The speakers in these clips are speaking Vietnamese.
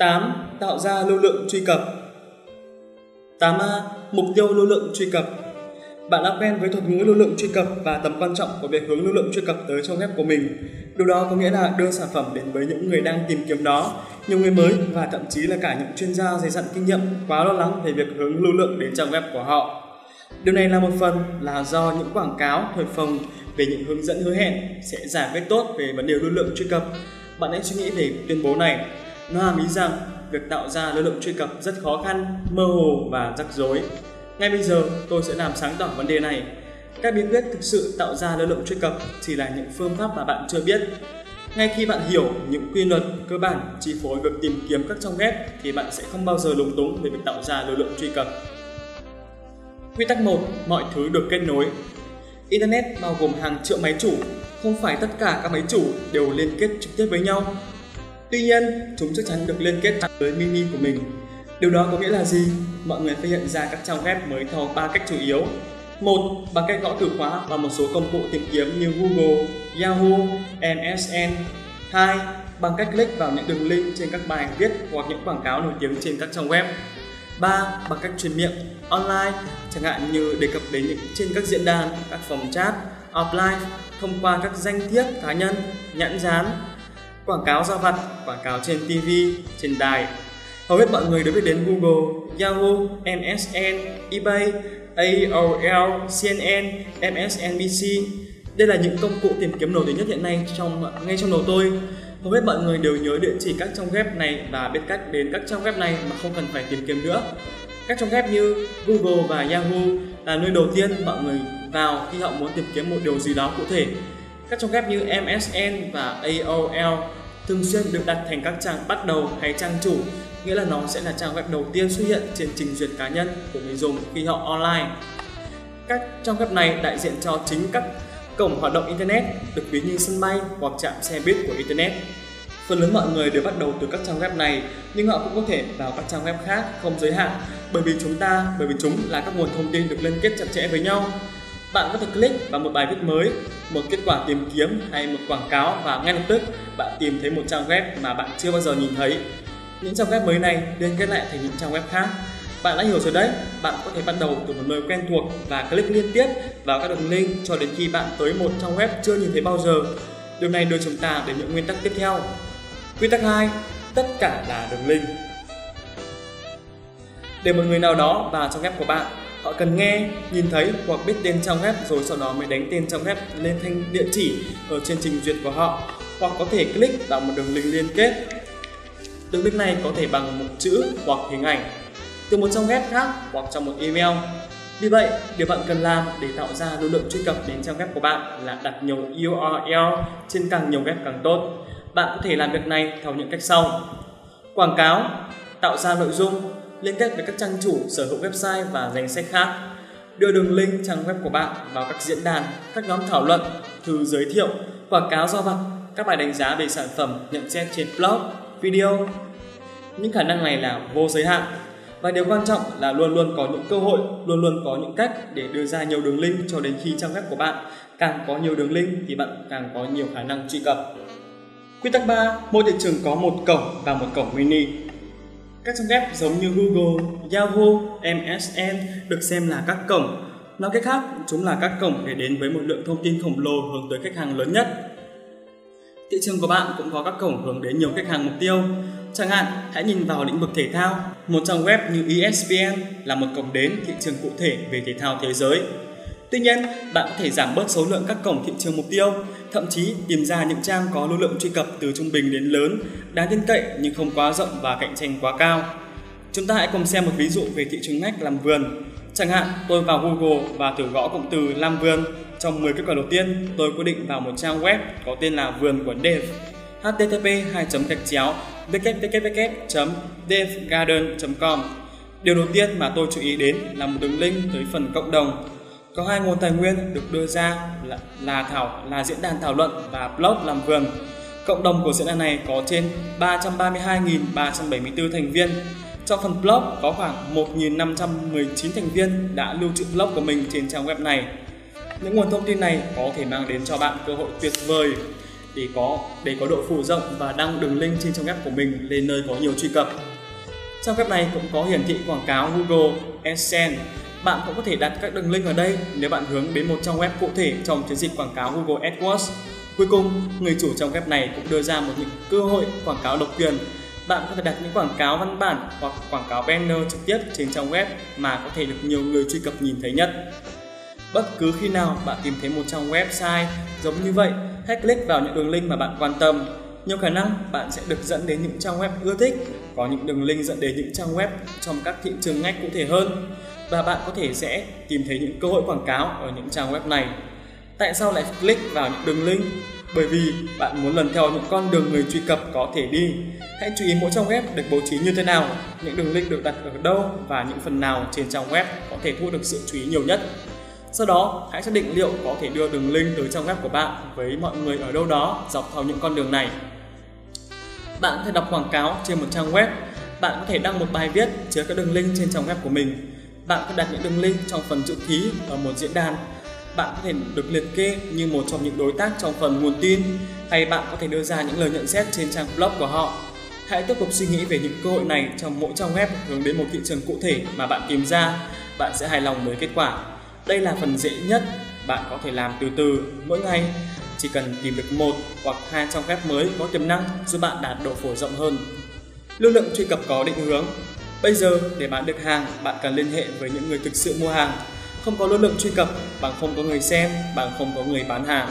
8. Tạo ra lưu lượng truy cập 8A. Mục tiêu lưu lượng truy cập bạn đã quen với thuật ngữ lưu lượng truy cập và tầm quan trọng của việc hướng lưu lượng truy cập tới trong web của mình. Điều đó có nghĩa là đưa sản phẩm đến với những người đang tìm kiếm đó, nhiều người mới và thậm chí là cả những chuyên gia dày dặn kinh nghiệm quá lo lắng về việc hướng lưu lượng đến trang web của họ. Điều này là một phần là do những quảng cáo thổi phồng về những hướng dẫn hứa hẹn sẽ giải quyết tốt về vấn đề lưu lượng truy cập. Bạn hãy suy nghĩ về tuyên bố này. Nó hàm ý rằng việc tạo ra lưu lượng truy cập rất khó khăn, mơ hồ và rắc rối. Ngay bây giờ, tôi sẽ làm sáng tỏ vấn đề này. Các bí quyết thực sự tạo ra lưu lượng truy cập chỉ là những phương pháp mà bạn chưa biết. Ngay khi bạn hiểu những quy luật cơ bản chi phối việc tìm kiếm các trang web thì bạn sẽ không bao giờ lúng túng về việc tạo ra lưu lượng truy cập. Quy tắc 1. Mọi thứ được kết nối. Internet bao gồm hàng triệu máy chủ, không phải tất cả các máy chủ đều liên kết trực tiếp với nhau. Tuy nhiên, chúng chắc chắn được liên kết với mini của mình Điều đó có nghĩa là gì? Mọi người phải hiện ra các trang web mới theo ba cách chủ yếu. Một, bằng cách gõ từ khóa và một số công cụ tìm kiếm như Google, Yahoo, MSN. Hai, bằng cách click vào những đường link trên các bài viết hoặc những quảng cáo nổi tiếng trên các trang web. 3. Bằng cách truyền miệng online, chẳng hạn như đề cập đến những trên các diễn đàn, các phòng chat, offline thông qua các danh thiếp cá nhân, nhãn dán, quảng cáo giao vặt, quảng cáo trên TV, trên đài, Hầu hết mọi người đều biết đến Google, Yahoo, MSN, eBay, AOL, CNN, MSNBC. Đây là những công cụ tìm kiếm nổi tiếng nhất hiện nay trong ngay trong đầu tôi. Hầu hết mọi người đều nhớ địa chỉ các trang web này và biết cách đến các trang web này mà không cần phải tìm kiếm nữa. Các trang web như Google và Yahoo là nơi đầu tiên mọi người vào khi họ muốn tìm kiếm một điều gì đó cụ thể. Các trang web như MSN và AOL thường xuyên được đặt thành các trang bắt đầu hay trang chủ nghĩa là nó sẽ là trang web đầu tiên xuất hiện trên trình duyệt cá nhân của người dùng khi họ online. Các trang web này đại diện cho chính các cổng hoạt động Internet được ví như sân bay hoặc trạm xe buýt của Internet. Phần lớn mọi người đều bắt đầu từ các trang web này, nhưng họ cũng có thể vào các trang web khác không giới hạn bởi vì chúng ta, bởi vì chúng là các nguồn thông tin được liên kết chặt chẽ với nhau. Bạn có thể click vào một bài viết mới, một kết quả tìm kiếm hay một quảng cáo và ngay lập tức bạn tìm thấy một trang web mà bạn chưa bao giờ nhìn thấy những trang web mới này liên kết lại thành những trang web khác. Bạn đã hiểu rồi đấy, bạn có thể bắt đầu từ một nơi quen thuộc và click liên tiếp vào các đường link cho đến khi bạn tới một trang web chưa nhìn thấy bao giờ. Điều này đưa chúng ta đến những nguyên tắc tiếp theo. Quy tắc 2, tất cả là đường link. Để một người nào đó vào trang web của bạn, họ cần nghe, nhìn thấy hoặc biết tên trang web rồi sau đó mới đánh tên trang web lên thanh địa chỉ ở trên trình duyệt của họ hoặc có thể click vào một đường link liên kết Đường link này có thể bằng một chữ hoặc hình ảnh từ một trang web khác hoặc trong một email. Vì vậy, điều bạn cần làm để tạo ra lưu lượng truy cập đến trang web của bạn là đặt nhiều URL trên càng nhiều web càng tốt. Bạn có thể làm việc này theo những cách sau. Quảng cáo, tạo ra nội dung, liên kết với các trang chủ sở hữu website và danh sách khác. Đưa đường link trang web của bạn vào các diễn đàn, các nhóm thảo luận, thư giới thiệu, quảng cáo do vặt, các bài đánh giá về sản phẩm, nhận xét trên blog, video. Những khả năng này là vô giới hạn và điều quan trọng là luôn luôn có những cơ hội, luôn luôn có những cách để đưa ra nhiều đường link cho đến khi trang web của bạn càng có nhiều đường link thì bạn càng có nhiều khả năng truy cập. Quy tắc 3, mỗi thị trường có một cổng và một cổng mini. Các trang web giống như Google, Yahoo, MSN được xem là các cổng. Nói cách khác, chúng là các cổng để đến với một lượng thông tin khổng lồ hướng tới khách hàng lớn nhất Thị trường của bạn cũng có các cổng hướng đến nhiều khách hàng mục tiêu. Chẳng hạn, hãy nhìn vào lĩnh vực thể thao. Một trang web như ESPN là một cổng đến thị trường cụ thể về thể thao thế giới. Tuy nhiên, bạn có thể giảm bớt số lượng các cổng thị trường mục tiêu, thậm chí tìm ra những trang có lưu lượng truy cập từ trung bình đến lớn, đáng tin cậy nhưng không quá rộng và cạnh tranh quá cao. Chúng ta hãy cùng xem một ví dụ về thị trường ngách làm vườn. Chẳng hạn, tôi vào Google và thử gõ cụm từ làm vườn trong 10 kết quả đầu tiên, tôi quyết định vào một trang web có tên là vườn của Dave http 2 gạch chéo www.devgarden.com Điều đầu tiên mà tôi chú ý đến là một đường link tới phần cộng đồng. Có hai nguồn tài nguyên được đưa ra là, là thảo là diễn đàn thảo luận và blog làm vườn. Cộng đồng của diễn đàn này có trên 332.374 thành viên. Trong phần blog có khoảng 1.519 thành viên đã lưu trữ blog của mình trên trang web này. Những nguồn thông tin này có thể mang đến cho bạn cơ hội tuyệt vời để có để có độ phủ rộng và đăng đường link trên trang web của mình lên nơi có nhiều truy cập. Trang web này cũng có hiển thị quảng cáo Google AdSense. Bạn cũng có thể đặt các đường link ở đây nếu bạn hướng đến một trang web cụ thể trong chiến dịch quảng cáo Google AdWords. Cuối cùng, người chủ trang web này cũng đưa ra một những cơ hội quảng cáo độc quyền bạn có thể đặt những quảng cáo văn bản hoặc quảng cáo banner trực tiếp trên trang web mà có thể được nhiều người truy cập nhìn thấy nhất. Bất cứ khi nào bạn tìm thấy một trang website giống như vậy, hãy click vào những đường link mà bạn quan tâm. Nhiều khả năng bạn sẽ được dẫn đến những trang web ưa thích, có những đường link dẫn đến những trang web trong các thị trường ngách cụ thể hơn và bạn có thể sẽ tìm thấy những cơ hội quảng cáo ở những trang web này. Tại sao lại click vào những đường link? Bởi vì bạn muốn lần theo những con đường người truy cập có thể đi. Hãy chú ý mỗi trang web được bố trí như thế nào, những đường link được đặt ở đâu và những phần nào trên trang web có thể thu được sự chú ý nhiều nhất. Sau đó, hãy xác định liệu có thể đưa đường link tới trang web của bạn với mọi người ở đâu đó dọc theo những con đường này. Bạn có thể đọc quảng cáo trên một trang web. Bạn có thể đăng một bài viết chứa các đường link trên trang web của mình. Bạn có đặt những đường link trong phần chữ ký ở một diễn đàn bạn có thể được liệt kê như một trong những đối tác trong phần nguồn tin, hay bạn có thể đưa ra những lời nhận xét trên trang blog của họ. Hãy tiếp tục suy nghĩ về những cơ hội này trong mỗi trang web hướng đến một thị trường cụ thể mà bạn tìm ra. Bạn sẽ hài lòng với kết quả. Đây là phần dễ nhất. Bạn có thể làm từ từ mỗi ngày. Chỉ cần tìm được một hoặc hai trang web mới có tiềm năng giúp bạn đạt độ phổ rộng hơn. Lưu lượng truy cập có định hướng. Bây giờ để bạn được hàng, bạn cần liên hệ với những người thực sự mua hàng. Không có lưu lượng truy cập bạn không có người xem bạn không có người bán hàng.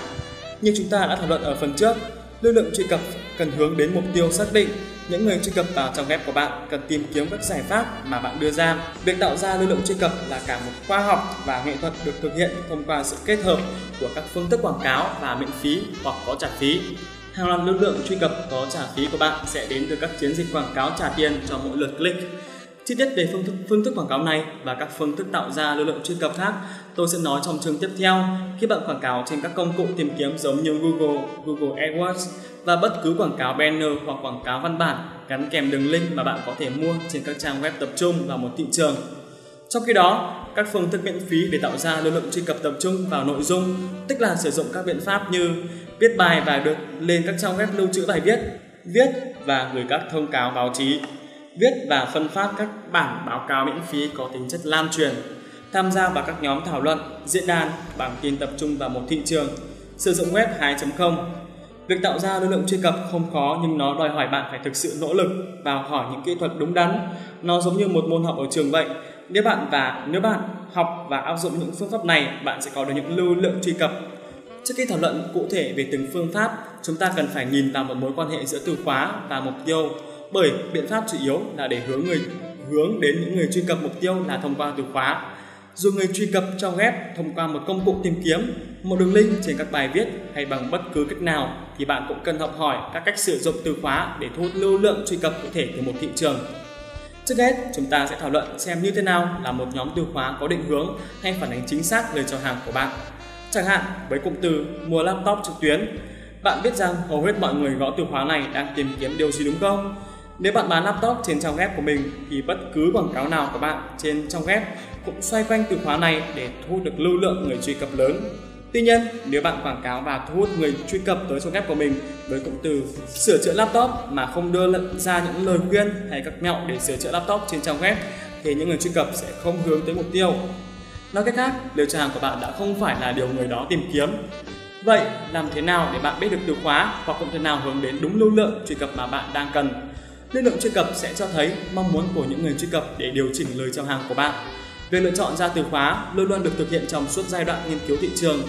Như chúng ta đã thảo luận ở phần trước lưu lượng truy cập cần hướng đến mục tiêu xác định những người truy cập vào trang web của bạn cần tìm kiếm các giải pháp mà bạn đưa ra. Việc tạo ra lưu lượng truy cập là cả một khoa học và nghệ thuật được thực hiện thông qua sự kết hợp của các phương thức quảng cáo và miễn phí hoặc có trả phí. Hàng loạt lưu lượng truy cập có trả phí của bạn sẽ đến từ các chiến dịch quảng cáo trả tiền cho mỗi lượt click. Chi tiết về phương thức, phương thức quảng cáo này và các phương thức tạo ra lưu lượng truy cập khác tôi sẽ nói trong chương tiếp theo khi bạn quảng cáo trên các công cụ tìm kiếm giống như Google, Google AdWords và bất cứ quảng cáo banner hoặc quảng cáo văn bản gắn kèm đường link mà bạn có thể mua trên các trang web tập trung vào một thị trường. Trong khi đó, các phương thức miễn phí để tạo ra lưu lượng truy cập tập trung vào nội dung, tức là sử dụng các biện pháp như viết bài và được lên các trang web lưu trữ bài viết, viết và gửi các thông cáo báo chí viết và phân phát các bản báo cáo miễn phí có tính chất lan truyền, tham gia vào các nhóm thảo luận, diễn đàn, bản tin tập trung vào một thị trường, sử dụng web 2.0. Việc tạo ra lưu lượng truy cập không khó nhưng nó đòi hỏi bạn phải thực sự nỗ lực và hỏi những kỹ thuật đúng đắn. Nó giống như một môn học ở trường vậy. Nếu bạn và nếu bạn học và áp dụng những phương pháp này, bạn sẽ có được những lưu lượng truy cập. Trước khi thảo luận cụ thể về từng phương pháp, chúng ta cần phải nhìn vào một mối quan hệ giữa từ khóa và mục tiêu bởi biện pháp chủ yếu là để hướng người hướng đến những người truy cập mục tiêu là thông qua từ khóa. Dù người truy cập trong web thông qua một công cụ tìm kiếm, một đường link trên các bài viết hay bằng bất cứ cách nào thì bạn cũng cần học hỏi các cách sử dụng từ khóa để thu hút lưu lượng truy cập cụ thể từ một thị trường. Trước hết, chúng ta sẽ thảo luận xem như thế nào là một nhóm từ khóa có định hướng hay phản ánh chính xác lời chào hàng của bạn. Chẳng hạn, với cụm từ mua laptop trực tuyến, bạn biết rằng hầu hết mọi người gõ từ khóa này đang tìm kiếm điều gì đúng không? Nếu bạn bán laptop trên trang web của mình thì bất cứ quảng cáo nào của bạn trên trang web cũng xoay quanh từ khóa này để thu hút được lưu lượng người truy cập lớn. Tuy nhiên, nếu bạn quảng cáo và thu hút người truy cập tới trang web của mình với cụm từ sửa chữa laptop mà không đưa ra những lời khuyên hay các mẹo để sửa chữa laptop trên trang web thì những người truy cập sẽ không hướng tới mục tiêu. Nói cách khác, điều tra hàng của bạn đã không phải là điều người đó tìm kiếm. Vậy, làm thế nào để bạn biết được từ khóa hoặc cụm từ nào hướng đến đúng lưu lượng truy cập mà bạn đang cần? Lưu lượng truy cập sẽ cho thấy mong muốn của những người truy cập để điều chỉnh lời chào hàng của bạn. Việc lựa chọn ra từ khóa luôn luôn được thực hiện trong suốt giai đoạn nghiên cứu thị trường.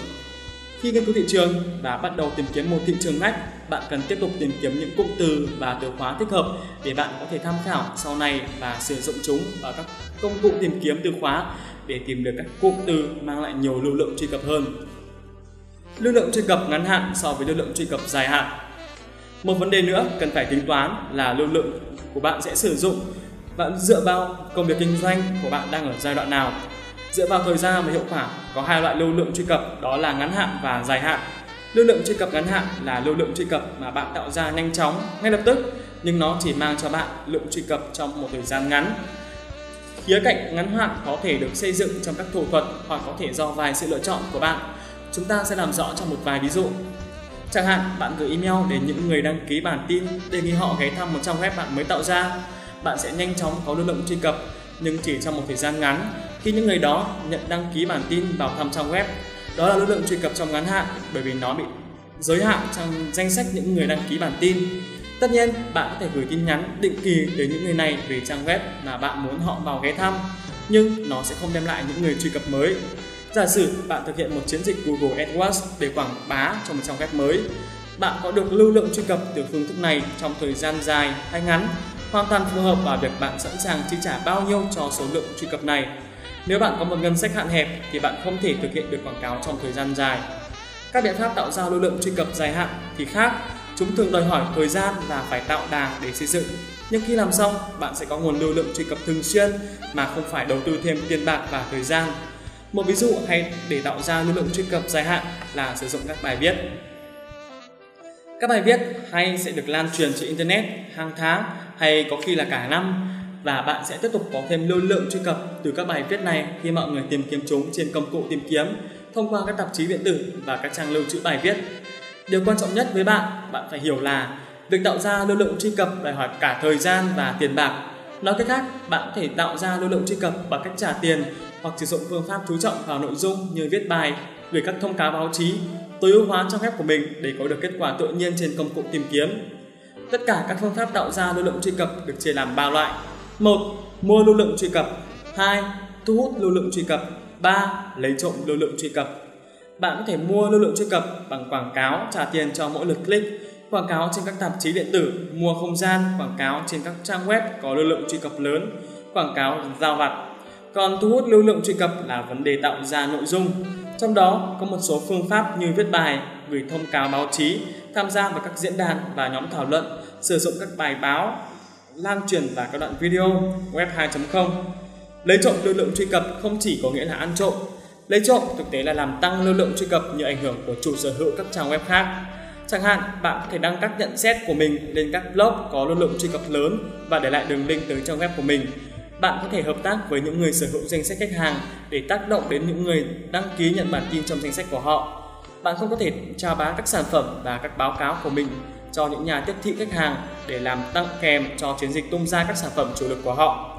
Khi nghiên cứu thị trường và bắt đầu tìm kiếm một thị trường ngách, bạn cần tiếp tục tìm kiếm những cụm từ và từ khóa thích hợp để bạn có thể tham khảo sau này và sử dụng chúng ở các công cụ tìm kiếm từ khóa để tìm được các cụm từ mang lại nhiều lưu lượng truy cập hơn. Lưu lượng truy cập ngắn hạn so với lưu lượng truy cập dài hạn một vấn đề nữa cần phải tính toán là lưu lượng của bạn sẽ sử dụng bạn dựa vào công việc kinh doanh của bạn đang ở giai đoạn nào. Dựa vào thời gian và hiệu quả có hai loại lưu lượng truy cập đó là ngắn hạn và dài hạn. Lưu lượng truy cập ngắn hạn là lưu lượng truy cập mà bạn tạo ra nhanh chóng, ngay lập tức nhưng nó chỉ mang cho bạn lượng truy cập trong một thời gian ngắn. Khía cạnh ngắn hạn có thể được xây dựng trong các thủ thuật hoặc có thể do vài sự lựa chọn của bạn. Chúng ta sẽ làm rõ trong một vài ví dụ. Chẳng hạn bạn gửi email đến những người đăng ký bản tin đề nghị họ ghé thăm một trang web bạn mới tạo ra. Bạn sẽ nhanh chóng có lưu lượng truy cập nhưng chỉ trong một thời gian ngắn khi những người đó nhận đăng ký bản tin vào thăm trang web. Đó là lưu lượng truy cập trong ngắn hạn bởi vì nó bị giới hạn trong danh sách những người đăng ký bản tin. Tất nhiên, bạn có thể gửi tin nhắn định kỳ đến những người này về trang web mà bạn muốn họ vào ghé thăm, nhưng nó sẽ không đem lại những người truy cập mới. Giả sử bạn thực hiện một chiến dịch Google AdWords để quảng bá cho một trang web mới, bạn có được lưu lượng truy cập từ phương thức này trong thời gian dài hay ngắn, hoàn toàn phù hợp vào việc bạn sẵn sàng chi trả bao nhiêu cho số lượng truy cập này. Nếu bạn có một ngân sách hạn hẹp thì bạn không thể thực hiện được quảng cáo trong thời gian dài. Các biện pháp tạo ra lưu lượng truy cập dài hạn thì khác, chúng thường đòi hỏi thời gian và phải tạo đà để xây dựng. Nhưng khi làm xong, bạn sẽ có nguồn lưu lượng truy cập thường xuyên mà không phải đầu tư thêm tiền bạc và thời gian. Một ví dụ hay để tạo ra lưu lượng truy cập dài hạn là sử dụng các bài viết. Các bài viết hay sẽ được lan truyền trên internet hàng tháng hay có khi là cả năm và bạn sẽ tiếp tục có thêm lưu lượng truy cập từ các bài viết này khi mọi người tìm kiếm chúng trên công cụ tìm kiếm thông qua các tạp chí điện tử và các trang lưu trữ bài viết. Điều quan trọng nhất với bạn, bạn phải hiểu là việc tạo ra lưu lượng truy cập đòi hỏi cả thời gian và tiền bạc. Nói cách khác, bạn có thể tạo ra lưu lượng truy cập bằng cách trả tiền hoặc sử dụng phương pháp chú trọng vào nội dung như viết bài, gửi các thông cáo báo chí, tối ưu hóa trang web của mình để có được kết quả tự nhiên trên công cụ tìm kiếm. Tất cả các phương pháp tạo ra lưu lượng truy cập được chia làm 3 loại. 1. Mua lưu lượng truy cập 2. Thu hút lưu lượng truy cập 3. Lấy trộm lưu lượng truy cập Bạn có thể mua lưu lượng truy cập bằng quảng cáo trả tiền cho mỗi lượt click, quảng cáo trên các tạp chí điện tử, mua không gian, quảng cáo trên các trang web có lưu lượng truy cập lớn, quảng cáo giao vặt. Còn thu hút lưu lượng truy cập là vấn đề tạo ra nội dung. Trong đó có một số phương pháp như viết bài, gửi thông cáo báo chí, tham gia vào các diễn đàn và nhóm thảo luận, sử dụng các bài báo, lan truyền và các đoạn video web 2.0 lấy trộm lưu lượng truy cập không chỉ có nghĩa là ăn trộm lấy trộm thực tế là làm tăng lưu lượng truy cập như ảnh hưởng của chủ sở hữu các trang web khác. Chẳng hạn bạn có thể đăng các nhận xét của mình lên các blog có lưu lượng truy cập lớn và để lại đường link tới trang web của mình bạn có thể hợp tác với những người sở hữu danh sách khách hàng để tác động đến những người đăng ký nhận bản tin trong danh sách của họ bạn không có thể chào bán các sản phẩm và các báo cáo của mình cho những nhà tiếp thị khách hàng để làm tăng kèm cho chiến dịch tung ra các sản phẩm chủ lực của họ.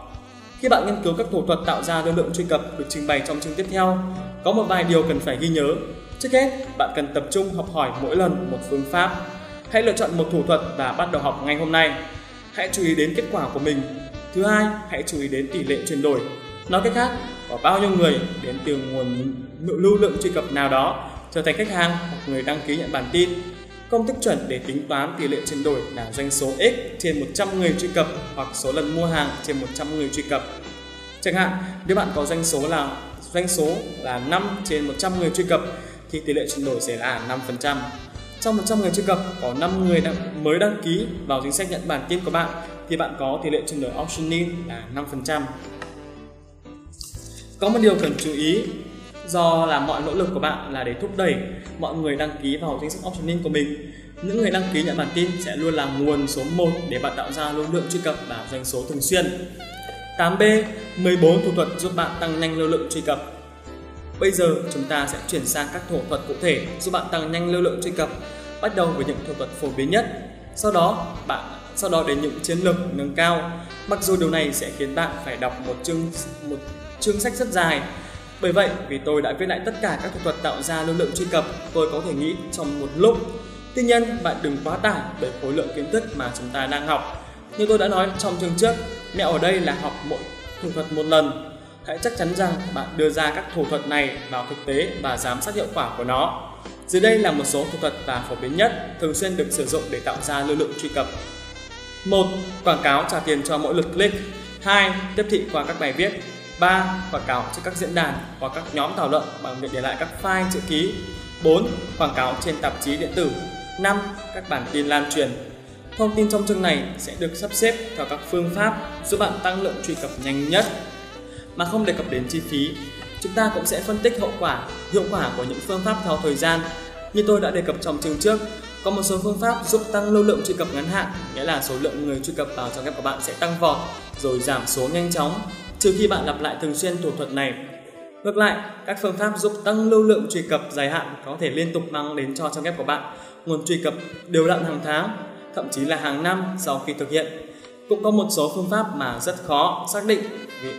Khi bạn nghiên cứu các thủ thuật tạo ra lưu lượng truy cập được trình bày trong chương tiếp theo, có một vài điều cần phải ghi nhớ. Trước hết, bạn cần tập trung học hỏi mỗi lần một phương pháp. Hãy lựa chọn một thủ thuật và bắt đầu học ngay hôm nay. Hãy chú ý đến kết quả của mình. Thứ hai, hãy chú ý đến tỷ lệ chuyển đổi. Nói cách khác, có bao nhiêu người đến từ nguồn lưu lượng truy cập nào đó trở thành khách hàng hoặc người đăng ký nhận bản tin Công thức chuẩn để tính toán tỷ lệ chuyển đổi là doanh số x trên 100 người truy cập hoặc số lần mua hàng trên 100 người truy cập. Chẳng hạn, nếu bạn có doanh số là doanh số là 5 trên 100 người truy cập thì tỷ lệ chuyển đổi sẽ là 5%. Trong 100 người truy cập có 5 người đăng, mới đăng ký vào danh sách nhận bản tin của bạn thì bạn có tỷ lệ chuyển đổi optioning là 5%. Có một điều cần chú ý do là mọi nỗ lực của bạn là để thúc đẩy mọi người đăng ký vào danh sách optioning của mình. Những người đăng ký nhận bản tin sẽ luôn là nguồn số 1 để bạn tạo ra lưu lượng truy cập và doanh số thường xuyên. 8B 14 thủ thuật giúp bạn tăng nhanh lưu lượng truy cập. Bây giờ chúng ta sẽ chuyển sang các thủ thuật cụ thể giúp bạn tăng nhanh lưu lượng truy cập bắt đầu với những thủ thuật phổ biến nhất sau đó bạn sau đó đến những chiến lược nâng cao mặc dù điều này sẽ khiến bạn phải đọc một chương một chương sách rất dài bởi vậy, vì tôi đã viết lại tất cả các thủ thuật tạo ra lưu lượng truy cập, tôi có thể nghĩ trong một lúc. Tuy nhiên, bạn đừng quá tải bởi khối lượng kiến thức mà chúng ta đang học. Như tôi đã nói trong chương trước, mẹo ở đây là học mỗi thủ thuật một lần. Hãy chắc chắn rằng bạn đưa ra các thủ thuật này vào thực tế và giám sát hiệu quả của nó. Dưới đây là một số thủ thuật và phổ biến nhất thường xuyên được sử dụng để tạo ra lưu lượng truy cập. 1. Quảng cáo trả tiền cho mỗi lượt click. 2. Tiếp thị qua các bài viết 3. Quảng cáo trên các diễn đàn hoặc các nhóm thảo luận bằng việc để lại các file chữ ký. 4. Quảng cáo trên tạp chí điện tử. 5. Các bản tin lan truyền. Thông tin trong chương này sẽ được sắp xếp theo các phương pháp giúp bạn tăng lượng truy cập nhanh nhất. Mà không đề cập đến chi phí, chúng ta cũng sẽ phân tích hậu quả, hiệu quả của những phương pháp theo thời gian. Như tôi đã đề cập trong chương trước, có một số phương pháp giúp tăng lưu lượng truy cập ngắn hạn, nghĩa là số lượng người truy cập vào trang web của bạn sẽ tăng vọt rồi giảm số nhanh chóng trừ khi bạn lặp lại thường xuyên thủ thuật này. Ngược lại, các phương pháp giúp tăng lưu lượng truy cập dài hạn có thể liên tục mang đến cho trang web của bạn nguồn truy cập đều đặn hàng tháng, thậm chí là hàng năm sau khi thực hiện. Cũng có một số phương pháp mà rất khó xác định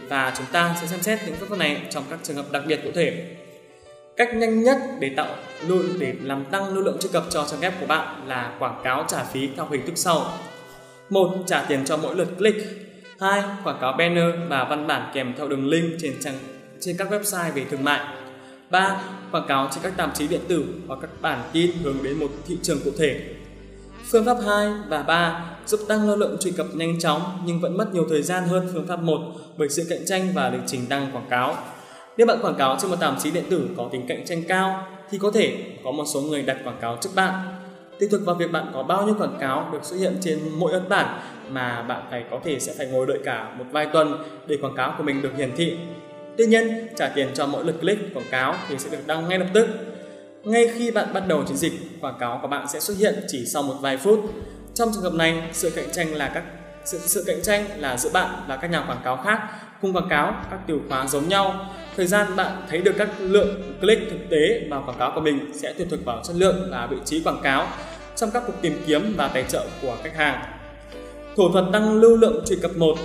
và chúng ta sẽ xem xét những phương pháp này trong các trường hợp đặc biệt cụ thể. Cách nhanh nhất để tạo lưu để làm tăng lưu lượng truy cập cho trang web của bạn là quảng cáo trả phí theo hình thức sau. một, Trả tiền cho mỗi lượt click. 2. Quảng cáo banner và văn bản kèm theo đường link trên trang trên các website về thương mại. 3. Quảng cáo trên các tạp chí điện tử hoặc các bản tin hướng đến một thị trường cụ thể. Phương pháp 2 và 3 giúp tăng lưu lượng truy cập nhanh chóng nhưng vẫn mất nhiều thời gian hơn phương pháp 1 bởi sự cạnh tranh và lịch trình đăng quảng cáo. Nếu bạn quảng cáo trên một tạp chí điện tử có tính cạnh tranh cao thì có thể có một số người đặt quảng cáo trước bạn. Tùy thuộc vào việc bạn có bao nhiêu quảng cáo được xuất hiện trên mỗi ấn bản mà bạn phải có thể sẽ phải ngồi đợi cả một vài tuần để quảng cáo của mình được hiển thị. Tuy nhiên, trả tiền cho mỗi lượt click quảng cáo thì sẽ được đăng ngay lập tức. Ngay khi bạn bắt đầu chiến dịch, quảng cáo của bạn sẽ xuất hiện chỉ sau một vài phút. Trong trường hợp này, sự cạnh tranh là các sự, sự cạnh tranh là giữa bạn và các nhà quảng cáo khác cùng quảng cáo các từ khóa giống nhau. Thời gian bạn thấy được các lượng click thực tế và quảng cáo của mình sẽ tùy thuộc vào chất lượng và vị trí quảng cáo trong các cuộc tìm kiếm và tài trợ của khách hàng. Thủ thuật tăng lưu lượng truy cập một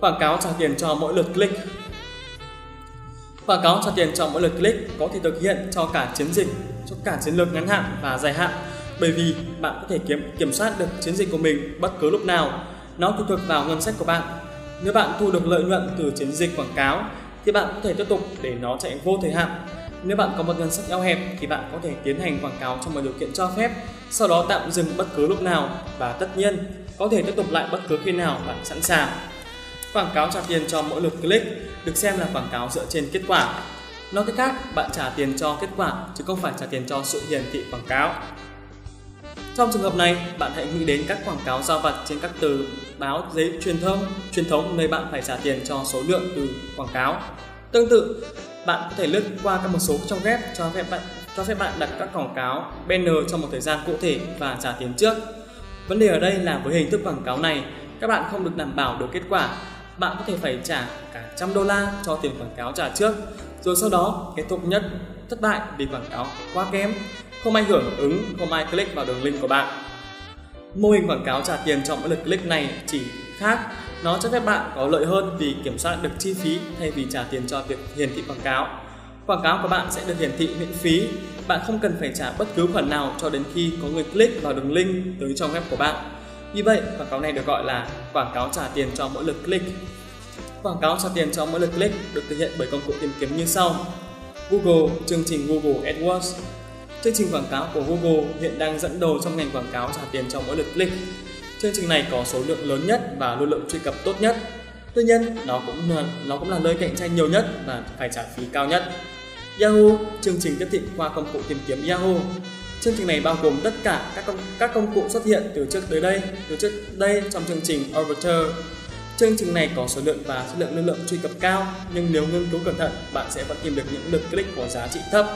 Quảng cáo trả tiền cho mỗi lượt click Quảng cáo cho tiền cho mỗi lượt click có thể thực hiện cho cả chiến dịch, cho cả chiến lược ngắn hạn và dài hạn bởi vì bạn có thể kiểm kiểm soát được chiến dịch của mình bất cứ lúc nào. Nó phụ thuộc vào ngân sách của bạn. Nếu bạn thu được lợi nhuận từ chiến dịch quảng cáo thì bạn có thể tiếp tục để nó chạy vô thời hạn. Nếu bạn có một ngân sách eo hẹp thì bạn có thể tiến hành quảng cáo trong một điều kiện cho phép, sau đó tạm dừng bất cứ lúc nào và tất nhiên có thể tiếp tục lại bất cứ khi nào bạn sẵn sàng. Quảng cáo trả tiền cho mỗi lượt click được xem là quảng cáo dựa trên kết quả. Nói cách khác, bạn trả tiền cho kết quả chứ không phải trả tiền cho sự hiển thị quảng cáo. Trong trường hợp này, bạn hãy nghĩ đến các quảng cáo giao vặt trên các từ báo giấy truyền thông, truyền thống nơi bạn phải trả tiền cho số lượng từ quảng cáo. Tương tự, bạn có thể lướt qua các một số trong web cho phép bạn cho phép bạn đặt các quảng cáo banner trong một thời gian cụ thể và trả tiền trước. Vấn đề ở đây là với hình thức quảng cáo này, các bạn không được đảm bảo được kết quả bạn có thể phải trả cả trăm đô la cho tiền quảng cáo trả trước, rồi sau đó kết thúc nhất thất bại vì quảng cáo quá kém, không ai hưởng ứng, không ai click vào đường link của bạn. Mô hình quảng cáo trả tiền cho mỗi lượt click này chỉ khác, nó cho phép bạn có lợi hơn vì kiểm soát được chi phí thay vì trả tiền cho việc hiển thị quảng cáo. Quảng cáo của bạn sẽ được hiển thị miễn phí, bạn không cần phải trả bất cứ khoản nào cho đến khi có người click vào đường link tới trong web của bạn vì vậy, quảng cáo này được gọi là quảng cáo trả tiền cho mỗi lượt click. Quảng cáo trả tiền cho mỗi lượt click được thực hiện bởi công cụ tìm kiếm như sau. Google, chương trình Google AdWords. Chương trình quảng cáo của Google hiện đang dẫn đầu trong ngành quảng cáo trả tiền cho mỗi lượt click. Chương trình này có số lượng lớn nhất và lưu lượng truy cập tốt nhất. Tuy nhiên, nó cũng là, nó cũng là nơi cạnh tranh nhiều nhất và phải trả phí cao nhất. Yahoo, chương trình tiếp thị qua công cụ tìm kiếm Yahoo Chương trình này bao gồm tất cả các công, các công cụ xuất hiện từ trước tới đây, từ trước đây trong chương trình Overture. Chương trình này có số lượng và số lượng lưu lượng truy cập cao, nhưng nếu nghiên cứu cẩn thận, bạn sẽ vẫn tìm được những lượt click có giá trị thấp.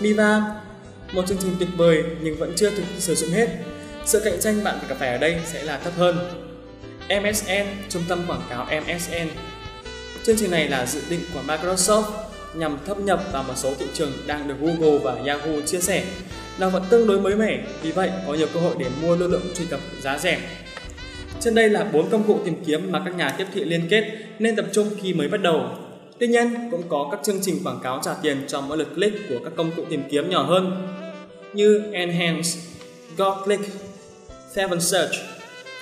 Miva, một chương trình tuyệt vời nhưng vẫn chưa thực sử dụng hết. Sự cạnh tranh bạn phải gặp phải ở đây sẽ là thấp hơn. MSN, trung tâm quảng cáo MSN. Chương trình này là dự định của Microsoft nhằm thâm nhập vào một số thị trường đang được Google và Yahoo chia sẻ. Nó vẫn tương đối mới mẻ, vì vậy có nhiều cơ hội để mua lưu lượng truy cập giá rẻ. Trên đây là bốn công cụ tìm kiếm mà các nhà tiếp thị liên kết nên tập trung khi mới bắt đầu. Tuy nhiên, cũng có các chương trình quảng cáo trả tiền cho mỗi lượt click của các công cụ tìm kiếm nhỏ hơn như Enhance, GoClick, Seven Search.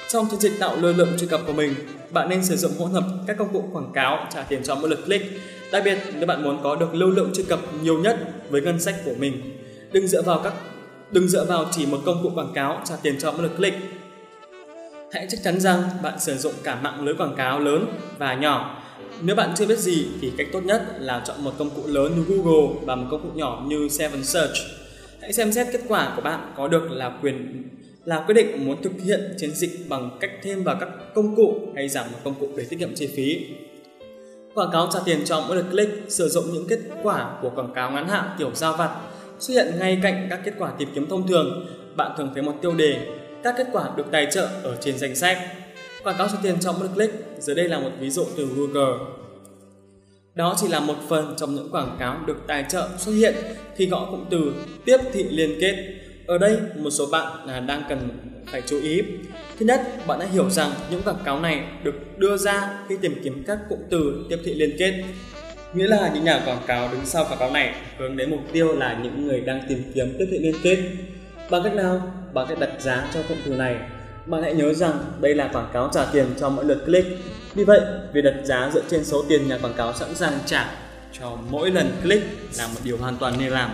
Trong chiến dịch tạo lưu lượng truy cập của mình, bạn nên sử dụng hỗn hợp các công cụ quảng cáo trả tiền cho mỗi lượt click Đặc biệt nếu bạn muốn có được lưu lượng truy cập nhiều nhất với ngân sách của mình, đừng dựa vào các đừng dựa vào chỉ một công cụ quảng cáo trả tiền cho mỗi lượt click. Hãy chắc chắn rằng bạn sử dụng cả mạng lưới quảng cáo lớn và nhỏ. Nếu bạn chưa biết gì thì cách tốt nhất là chọn một công cụ lớn như Google và một công cụ nhỏ như Seven Search. Hãy xem xét kết quả của bạn có được là quyền là quyết định muốn thực hiện chiến dịch bằng cách thêm vào các công cụ hay giảm một công cụ để tiết kiệm chi phí. Quảng cáo trả tiền cho mỗi lượt click, sử dụng những kết quả của quảng cáo ngắn hạn kiểu giao vặt, xuất hiện ngay cạnh các kết quả tìm kiếm thông thường. Bạn thường thấy một tiêu đề, các kết quả được tài trợ ở trên danh sách. Quảng cáo trả tiền cho mỗi lượt click, dưới đây là một ví dụ từ Google. Đó chỉ là một phần trong những quảng cáo được tài trợ xuất hiện khi gõ cụm từ tiếp thị liên kết. Ở đây một số bạn là đang cần phải chú ý. Thứ nhất, bạn đã hiểu rằng những quảng cáo này được đưa ra khi tìm kiếm các cụm từ tiếp thị liên kết. Nghĩa là những nhà quảng cáo đứng sau quảng cáo này hướng đến mục tiêu là những người đang tìm kiếm tiếp thị liên kết. Bằng cách nào? Bằng cách đặt giá cho cụm từ này. Bạn hãy nhớ rằng đây là quảng cáo trả tiền cho mỗi lượt click. Vì vậy, việc đặt giá dựa trên số tiền nhà quảng cáo sẵn sàng trả cho mỗi lần click là một điều hoàn toàn nên làm.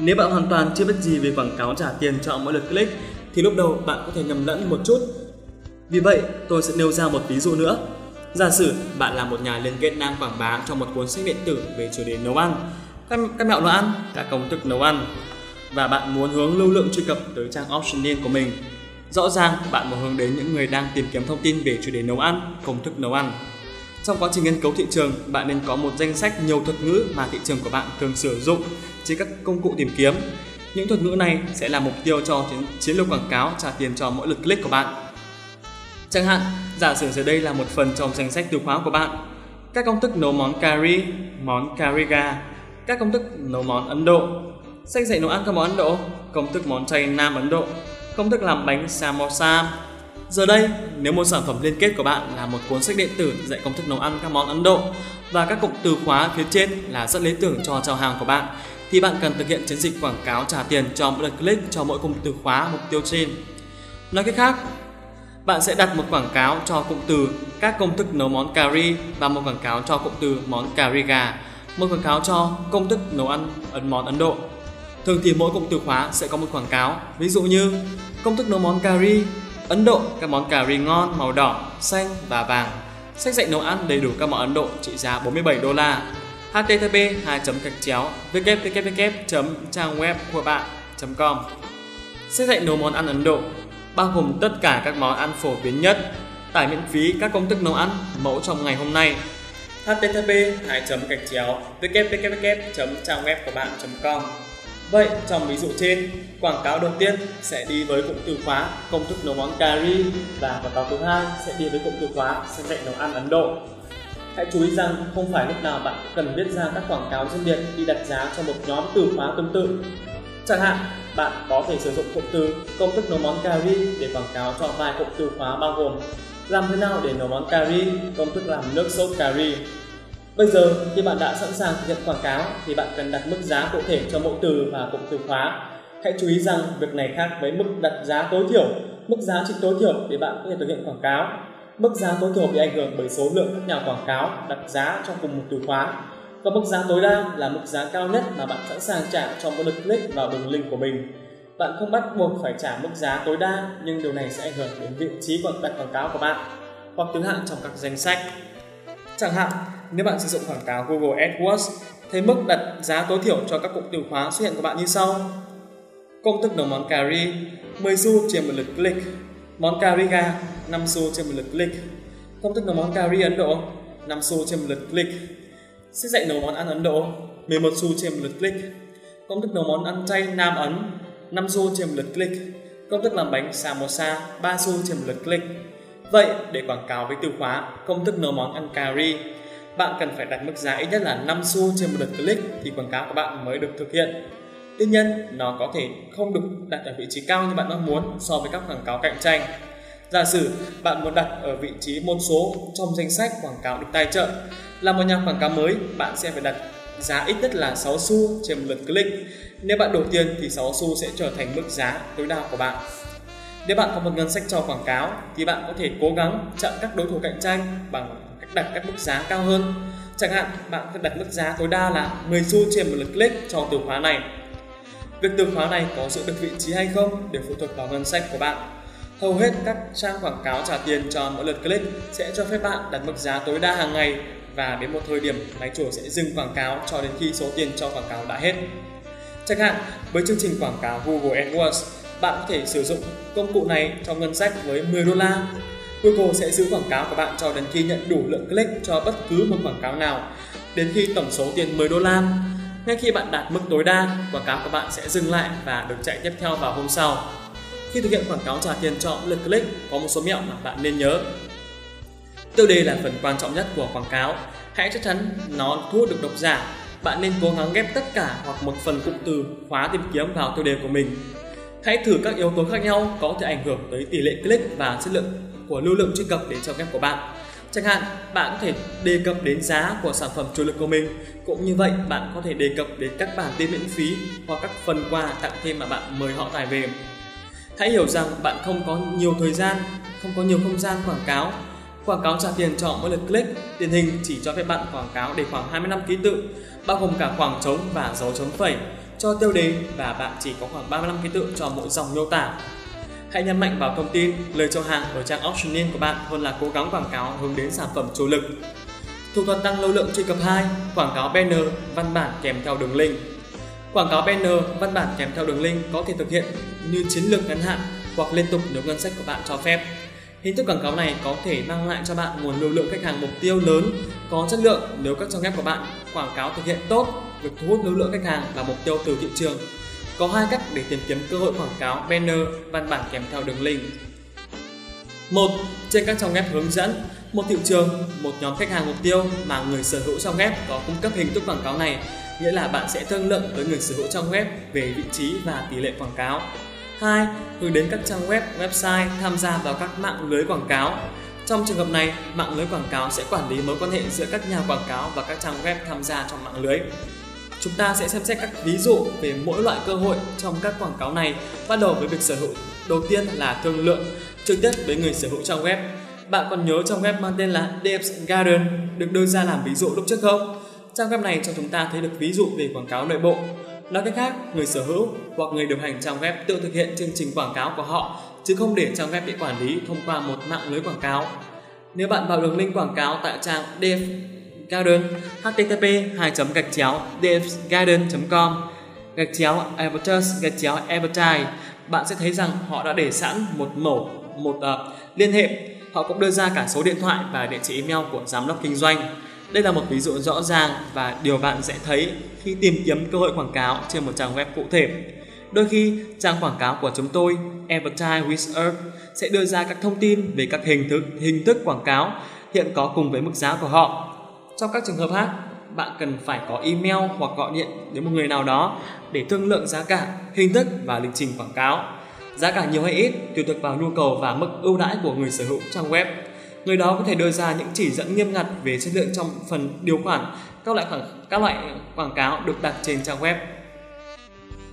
Nếu bạn hoàn toàn chưa biết gì về quảng cáo trả tiền cho mỗi lượt click thì lúc đầu bạn có thể nhầm lẫn một chút. Vì vậy, tôi sẽ nêu ra một ví dụ nữa. Giả sử bạn là một nhà liên kết đang quảng bá cho một cuốn sách điện tử về chủ đề nấu ăn, các, các mẹo nấu ăn, các công thức nấu ăn và bạn muốn hướng lưu lượng truy cập tới trang optioning của mình. Rõ ràng bạn muốn hướng đến những người đang tìm kiếm thông tin về chủ đề nấu ăn, công thức nấu ăn. Trong quá trình nghiên cứu thị trường, bạn nên có một danh sách nhiều thuật ngữ mà thị trường của bạn thường sử dụng trên các công cụ tìm kiếm. Những thuật ngữ này sẽ là mục tiêu cho chiến, chiến lược quảng cáo trả tiền cho mỗi lượt click của bạn. Chẳng hạn, giả sử dưới đây là một phần trong danh sách từ khóa của bạn. Các công thức nấu món curry, món curry gà, các công thức nấu món Ấn Độ, sách dạy nấu ăn các món Ấn Độ, công thức món chay Nam Ấn Độ, công thức làm bánh samosa, Giờ đây, nếu một sản phẩm liên kết của bạn là một cuốn sách điện tử dạy công thức nấu ăn các món Ấn Độ và các cụm từ khóa phía trên là rất lý tưởng cho chào hàng của bạn, thì bạn cần thực hiện chiến dịch quảng cáo trả tiền cho mỗi lượt click cho mỗi cụm từ khóa mục tiêu trên. Nói cách khác, bạn sẽ đặt một quảng cáo cho cụm từ các công thức nấu món curry và một quảng cáo cho cụm từ món curry gà, một quảng cáo cho công thức nấu ăn ấn món Ấn Độ. Thường thì mỗi cụm từ khóa sẽ có một quảng cáo, ví dụ như công thức nấu món curry Ấn Độ các món cà ri ngon màu đỏ, xanh và vàng. Sách dạy nấu ăn đầy đủ các món Ấn Độ trị giá 47 đô la. http 2 gạch chéo www trang web của bạn.com Sách dạy nấu món ăn Ấn Độ bao gồm tất cả các món ăn phổ biến nhất, tải miễn phí các công thức nấu ăn mẫu trong ngày hôm nay. http 2 gạch chéo www trang web của bạn.com Vậy trong ví dụ trên, quảng cáo đầu tiên sẽ đi với cụm từ khóa công thức nấu món curry và quảng cáo thứ hai sẽ đi với cụm từ khóa sẽ dạy nấu ăn Ấn Độ. Hãy chú ý rằng không phải lúc nào bạn cũng cần viết ra các quảng cáo riêng biệt đi đặt giá cho một nhóm từ khóa tương tự. Chẳng hạn, bạn có thể sử dụng cụm từ công thức nấu món curry để quảng cáo cho vài cụm từ khóa bao gồm làm thế nào để nấu món curry, công thức làm nước sốt curry, Bây giờ khi bạn đã sẵn sàng thực hiện quảng cáo thì bạn cần đặt mức giá cụ thể cho mỗi từ và cụm từ khóa. Hãy chú ý rằng việc này khác với mức đặt giá tối thiểu. Mức giá trị tối thiểu để bạn có thể thực hiện quảng cáo. Mức giá tối thiểu bị ảnh hưởng bởi số lượng các nhà quảng cáo đặt giá trong cùng một từ khóa. Và mức giá tối đa là mức giá cao nhất mà bạn sẵn sàng trả cho mỗi lượt click vào đường link của mình. Bạn không bắt buộc phải trả mức giá tối đa nhưng điều này sẽ ảnh hưởng đến vị trí quảng đặt quảng cáo của bạn hoặc thứ hạng trong các danh sách. Chẳng hạn, nếu bạn sử dụng quảng cáo Google AdWords, thấy mức đặt giá tối thiểu cho các cụm từ khóa xuất hiện của bạn như sau. Công thức nấu món cà ri 10 xu trên một lượt click. Món cà ri gà 5 xu trên một lượt click. Công thức nấu món cà ri Ấn Độ 5 xu trên một lượt click. sẽ dạy nấu món ăn Ấn Độ 11 xu trên một lượt click. Công thức nấu món ăn chay Nam Ấn 5 xu trên một lượt click. Công thức làm bánh samosa 3 xu trên một lượt click. Vậy, để quảng cáo với từ khóa công thức nấu món ăn cà ri, bạn cần phải đặt mức giá ít nhất là 5 xu trên một lượt click thì quảng cáo của bạn mới được thực hiện. Tuy nhiên, nó có thể không được đặt ở vị trí cao như bạn mong muốn so với các quảng cáo cạnh tranh. Giả sử bạn muốn đặt ở vị trí một số trong danh sách quảng cáo được tài trợ, là một nhà quảng cáo mới, bạn sẽ phải đặt giá ít nhất là 6 xu trên một lượt click. Nếu bạn đổ tiền thì 6 xu sẽ trở thành mức giá tối đa của bạn. Nếu bạn có một ngân sách cho quảng cáo thì bạn có thể cố gắng chặn các đối thủ cạnh tranh bằng đặt các mức giá cao hơn. Chẳng hạn, bạn có đặt mức giá tối đa là 10 xu trên một lượt click cho từ khóa này. Việc từ khóa này có giữ được vị trí hay không đều phụ thuộc vào ngân sách của bạn. Hầu hết các trang quảng cáo trả tiền cho mỗi lượt click sẽ cho phép bạn đặt mức giá tối đa hàng ngày và đến một thời điểm máy chủ sẽ dừng quảng cáo cho đến khi số tiền cho quảng cáo đã hết. Chẳng hạn, với chương trình quảng cáo Google AdWords, bạn có thể sử dụng công cụ này trong ngân sách với 10 đô la. Google sẽ giữ quảng cáo của bạn cho đến khi nhận đủ lượng click cho bất cứ một quảng cáo nào, đến khi tổng số tiền 10 đô la. Ngay khi bạn đạt mức tối đa, quảng cáo của bạn sẽ dừng lại và được chạy tiếp theo vào hôm sau. Khi thực hiện quảng cáo trả tiền cho lượt click, có một số mẹo mà bạn nên nhớ. Tiêu đề là phần quan trọng nhất của quảng cáo. Hãy chắc chắn nó thu hút được độc giả bạn nên cố gắng ghép tất cả hoặc một phần cụm từ khóa tìm kiếm vào tiêu đề của mình. Hãy thử các yếu tố khác nhau có thể ảnh hưởng tới tỷ lệ click và chất lượng của lưu lượng truy cập đến trang web của bạn. Chẳng hạn, bạn có thể đề cập đến giá của sản phẩm chủ lực của mình. Cũng như vậy, bạn có thể đề cập đến các bản tin miễn phí hoặc các phần quà tặng thêm mà bạn mời họ tải về. Hãy hiểu rằng bạn không có nhiều thời gian, không có nhiều không gian quảng cáo. Quảng cáo trả tiền cho mỗi lượt click, điển hình chỉ cho phép bạn quảng cáo để khoảng 25 ký tự, bao gồm cả khoảng trống và dấu chấm phẩy cho tiêu đề và bạn chỉ có khoảng 35 ký tự cho mỗi dòng miêu tả. Hãy nhấn mạnh vào thông tin, lời chào hàng ở trang Auctioning của bạn hơn là cố gắng quảng cáo hướng đến sản phẩm chủ lực. Thủ thuật tăng lưu lượng truy cập 2, quảng cáo banner, văn bản kèm theo đường link. Quảng cáo banner, văn bản kèm theo đường link có thể thực hiện như chiến lược ngắn hạn hoặc liên tục nếu ngân sách của bạn cho phép. Hình thức quảng cáo này có thể mang lại cho bạn nguồn lưu lượng khách hàng mục tiêu lớn, có chất lượng nếu các trang web của bạn quảng cáo thực hiện tốt việc thu hút lưu lượng khách hàng là mục tiêu từ thị trường có hai cách để tìm kiếm cơ hội quảng cáo banner văn bản kèm theo đường link. Một, trên các trang web hướng dẫn, một thị trường, một nhóm khách hàng mục tiêu mà người sở hữu trang web có cung cấp hình thức quảng cáo này, nghĩa là bạn sẽ thương lượng với người sở hữu trang web về vị trí và tỷ lệ quảng cáo. 2. Hướng đến các trang web, website tham gia vào các mạng lưới quảng cáo. Trong trường hợp này, mạng lưới quảng cáo sẽ quản lý mối quan hệ giữa các nhà quảng cáo và các trang web tham gia trong mạng lưới. Chúng ta sẽ xem xét các ví dụ về mỗi loại cơ hội trong các quảng cáo này, bắt đầu với việc sở hữu. Đầu tiên là thương lượng trực tiếp với người sở hữu trang web. Bạn còn nhớ trang web mang tên là Dave's Garden được đưa ra làm ví dụ lúc trước không? Trang web này cho chúng ta thấy được ví dụ về quảng cáo nội bộ. Nói cách khác, người sở hữu hoặc người điều hành trang web tự thực hiện chương trình quảng cáo của họ chứ không để trang web bị quản lý thông qua một mạng lưới quảng cáo. Nếu bạn vào đường link quảng cáo tại trang Dave Garden http 2 gạch chéo davesgarden.com gạch chéo advertise gạch chéo advertise bạn sẽ thấy rằng họ đã để sẵn một mẫu một uh, liên hệ. Họ cũng đưa ra cả số điện thoại và địa chỉ email của giám đốc kinh doanh. Đây là một ví dụ rõ ràng và điều bạn sẽ thấy khi tìm kiếm cơ hội quảng cáo trên một trang web cụ thể. Đôi khi trang quảng cáo của chúng tôi Advertise with Earth sẽ đưa ra các thông tin về các hình thức hình thức quảng cáo hiện có cùng với mức giá của họ trong các trường hợp khác, bạn cần phải có email hoặc gọi điện đến một người nào đó để thương lượng giá cả, hình thức và lịch trình quảng cáo. Giá cả nhiều hay ít tùy thuộc vào nhu cầu và mức ưu đãi của người sở hữu trang web. Người đó có thể đưa ra những chỉ dẫn nghiêm ngặt về chất lượng trong phần điều khoản các loại quảng, các loại quảng cáo được đặt trên trang web.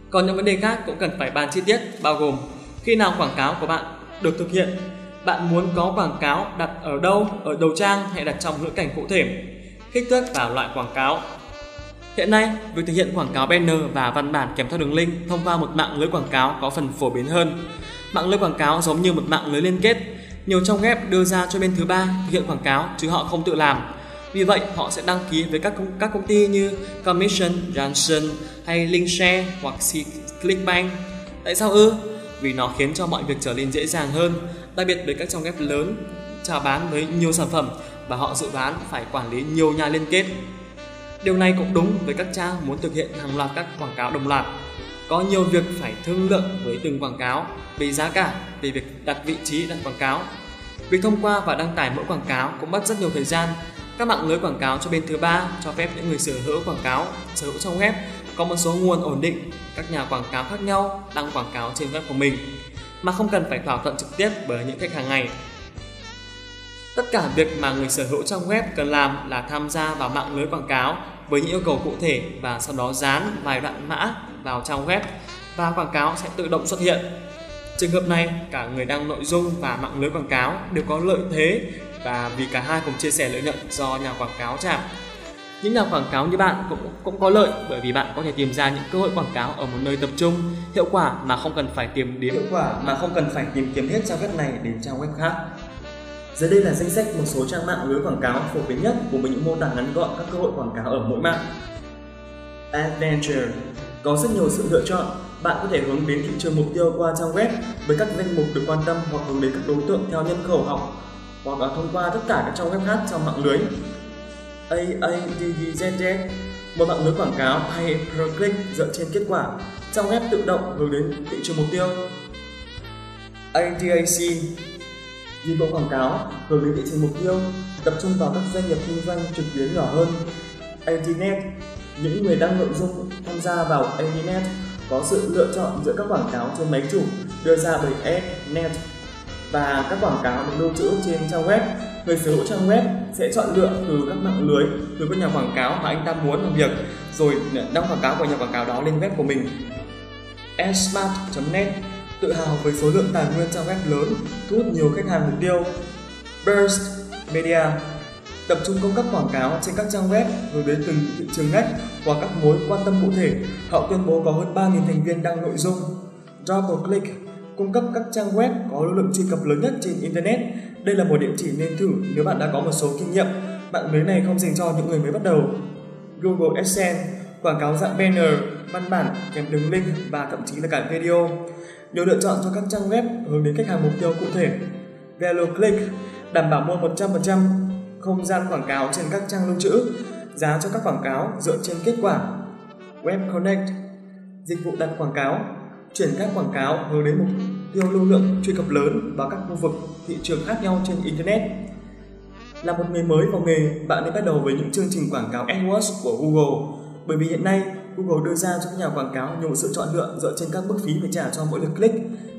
Còn những vấn đề khác cũng cần phải bàn chi tiết bao gồm khi nào quảng cáo của bạn được thực hiện, bạn muốn có quảng cáo đặt ở đâu, ở đầu trang hay đặt trong ngữ cảnh cụ thể kích thước và loại quảng cáo. Hiện nay, việc thực hiện quảng cáo banner và văn bản kèm theo đường link thông qua một mạng lưới quảng cáo có phần phổ biến hơn. Mạng lưới quảng cáo giống như một mạng lưới liên kết. Nhiều trong web đưa ra cho bên thứ ba thực hiện quảng cáo chứ họ không tự làm. Vì vậy, họ sẽ đăng ký với các công, các công ty như Commission, Johnson hay Linkshare hoặc Clickbank. Tại sao ư? Vì nó khiến cho mọi việc trở nên dễ dàng hơn, đặc biệt với các trang web lớn chào bán với nhiều sản phẩm và họ dự đoán phải quản lý nhiều nhà liên kết. Điều này cũng đúng với các trang muốn thực hiện hàng loạt các quảng cáo đồng loạt. Có nhiều việc phải thương lượng với từng quảng cáo về giá cả, về việc đặt vị trí đặt quảng cáo. Việc thông qua và đăng tải mỗi quảng cáo cũng mất rất nhiều thời gian. Các mạng lưới quảng cáo cho bên thứ ba cho phép những người sở hữu quảng cáo, sở hữu trong web có một số nguồn ổn định các nhà quảng cáo khác nhau đăng quảng cáo trên web của mình mà không cần phải thỏa thuận trực tiếp với những khách hàng này Tất cả việc mà người sở hữu trang web cần làm là tham gia vào mạng lưới quảng cáo với những yêu cầu cụ thể và sau đó dán vài đoạn mã vào trang web và quảng cáo sẽ tự động xuất hiện. Trường hợp này, cả người đăng nội dung và mạng lưới quảng cáo đều có lợi thế và vì cả hai cùng chia sẻ lợi nhuận do nhà quảng cáo trả. Những nhà quảng cáo như bạn cũng cũng có lợi bởi vì bạn có thể tìm ra những cơ hội quảng cáo ở một nơi tập trung, hiệu quả mà không cần phải tìm điểm hiệu quả mà không cần phải tìm kiếm hết trang web này đến trang web khác. Dưới đây là danh sách một số trang mạng lưới quảng cáo phổ biến nhất cùng với những mô tả ngắn gọn các cơ hội quảng cáo ở mỗi mạng. Adventure Có rất nhiều sự lựa chọn, bạn có thể hướng đến thị trường mục tiêu qua trang web với các danh mục được quan tâm hoặc hướng đến các đối tượng theo nhân khẩu học hoặc là thông qua tất cả các trang web khác trong mạng lưới. AADDZZ một mạng lưới quảng cáo pay per click dựa trên kết quả, trang web tự động hướng đến thị trường mục tiêu. ADAC Dịch vụ quảng cáo hướng đến thị trường mục tiêu, tập trung vào các doanh nghiệp kinh doanh trực tuyến nhỏ hơn. Internet Những người đăng nội dung tham gia vào internet có sự lựa chọn giữa các quảng cáo trên máy chủ đưa ra bởi AdNet và các quảng cáo được lưu trữ trên trang web. Người sở hữu trang web sẽ chọn lựa từ các mạng lưới, từ các nhà quảng cáo mà anh ta muốn làm việc, rồi đăng quảng cáo của nhà quảng cáo đó lên web của mình. Adsmart.net tự hào với số lượng tài nguyên trang web lớn, thu hút nhiều khách hàng mục tiêu. Burst Media tập trung cung cấp quảng cáo trên các trang web hướng đến từng thị trường ngách hoặc các mối quan tâm cụ thể. Họ tuyên bố có hơn 3.000 thành viên đăng nội dung. Double Click cung cấp các trang web có lưu lượng truy cập lớn nhất trên Internet. Đây là một địa chỉ nên thử nếu bạn đã có một số kinh nghiệm. Mạng lưới này không dành cho những người mới bắt đầu. Google AdSense quảng cáo dạng banner, văn bản kèm đường link và thậm chí là cả video. Nhiều lựa chọn cho các trang web hướng đến khách hàng mục tiêu cụ thể. Velo Click đảm bảo mua 100% không gian quảng cáo trên các trang lưu trữ, giá cho các quảng cáo dựa trên kết quả. Web Connect dịch vụ đặt quảng cáo, chuyển các quảng cáo hướng đến mục tiêu lưu lượng truy cập lớn vào các khu vực thị trường khác nhau trên Internet. Là một người mới vào nghề, bạn nên bắt đầu với những chương trình quảng cáo AdWords của Google bởi vì hiện nay Google đưa ra cho các nhà quảng cáo nhiều sự chọn lựa dựa trên các mức phí phải trả cho mỗi lượt click.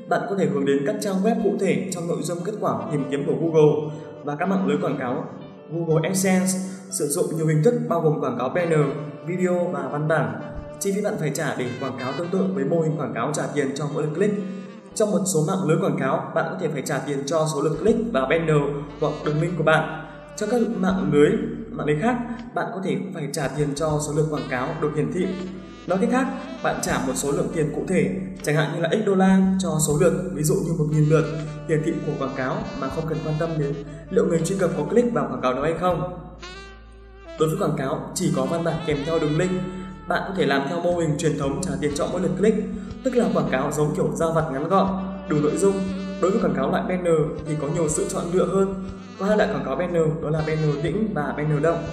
Bạn có thể hướng đến các trang web cụ thể trong nội dung kết quả tìm kiếm của Google và các mạng lưới quảng cáo Google AdSense sử dụng nhiều hình thức bao gồm quảng cáo banner, video và văn bản. Chi phí bạn phải trả để quảng cáo tương tự với mô hình quảng cáo trả tiền cho mỗi lượt click. Trong một số mạng lưới quảng cáo, bạn có thể phải trả tiền cho số lượt click và banner hoặc đường link của bạn. Cho các mạng lưới mà nơi khác, bạn có thể phải trả tiền cho số lượng quảng cáo được hiển thị. Nói cách khác, bạn trả một số lượng tiền cụ thể, chẳng hạn như là x đô la cho số lượt, ví dụ như 1.000 lượt hiển thị của quảng cáo mà không cần quan tâm đến liệu người truy cập có click vào quảng cáo đó hay không. Đối với quảng cáo chỉ có văn bản kèm theo đường link, bạn có thể làm theo mô hình truyền thống trả tiền cho mỗi lượt click, tức là quảng cáo giống kiểu giao vặt ngắn gọn, đủ nội dung. Đối với quảng cáo loại banner thì có nhiều sự chọn lựa hơn, Ờ, có hai loại quảng cáo banner đó là banner tĩnh và banner động.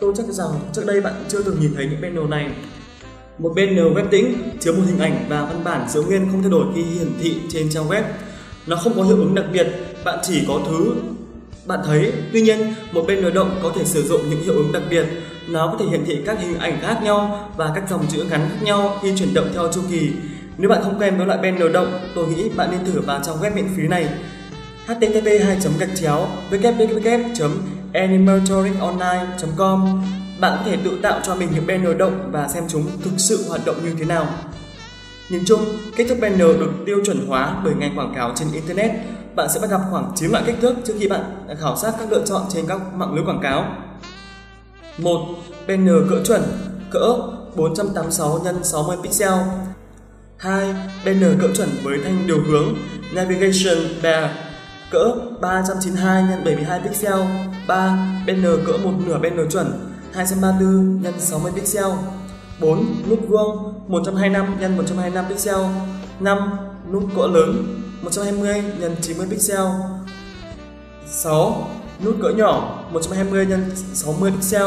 Tôi chắc rằng trước đây bạn chưa từng nhìn thấy những banner này. Một banner web tĩnh chứa một hình ảnh và văn bản giữ nguyên không thay đổi khi hiển thị trên trang web. Nó không có hiệu ứng đặc biệt, bạn chỉ có thứ bạn thấy. Tuy nhiên, một banner động có thể sử dụng những hiệu ứng đặc biệt. Nó có thể hiển thị các hình ảnh khác nhau và các dòng chữ ngắn khác nhau khi chuyển động theo chu kỳ. Nếu bạn không quen với loại banner động, tôi nghĩ bạn nên thử vào trang web miễn phí này http 2 gạch chéo www animatoringonline com bạn có thể tự tạo cho mình những banner động và xem chúng thực sự hoạt động như thế nào. Nhìn chung, kích thước banner được tiêu chuẩn hóa bởi ngành quảng cáo trên Internet. Bạn sẽ bắt gặp khoảng 9 loại kích thước trước khi bạn khảo sát các lựa chọn trên các mạng lưới quảng cáo. 1. Banner cỡ chuẩn, cỡ 486 x 60 pixel. 2. Banner cỡ chuẩn với thanh điều hướng Navigation Bar cỡ 392 x 72 pixel, 3 banner cỡ một nửa banner chuẩn 234 x 60 pixel, 4 nút vuông 125 x 125 pixel, 5 nút cỡ lớn 120 x 90 pixel, 6 nút cỡ nhỏ 120 x 60 pixel,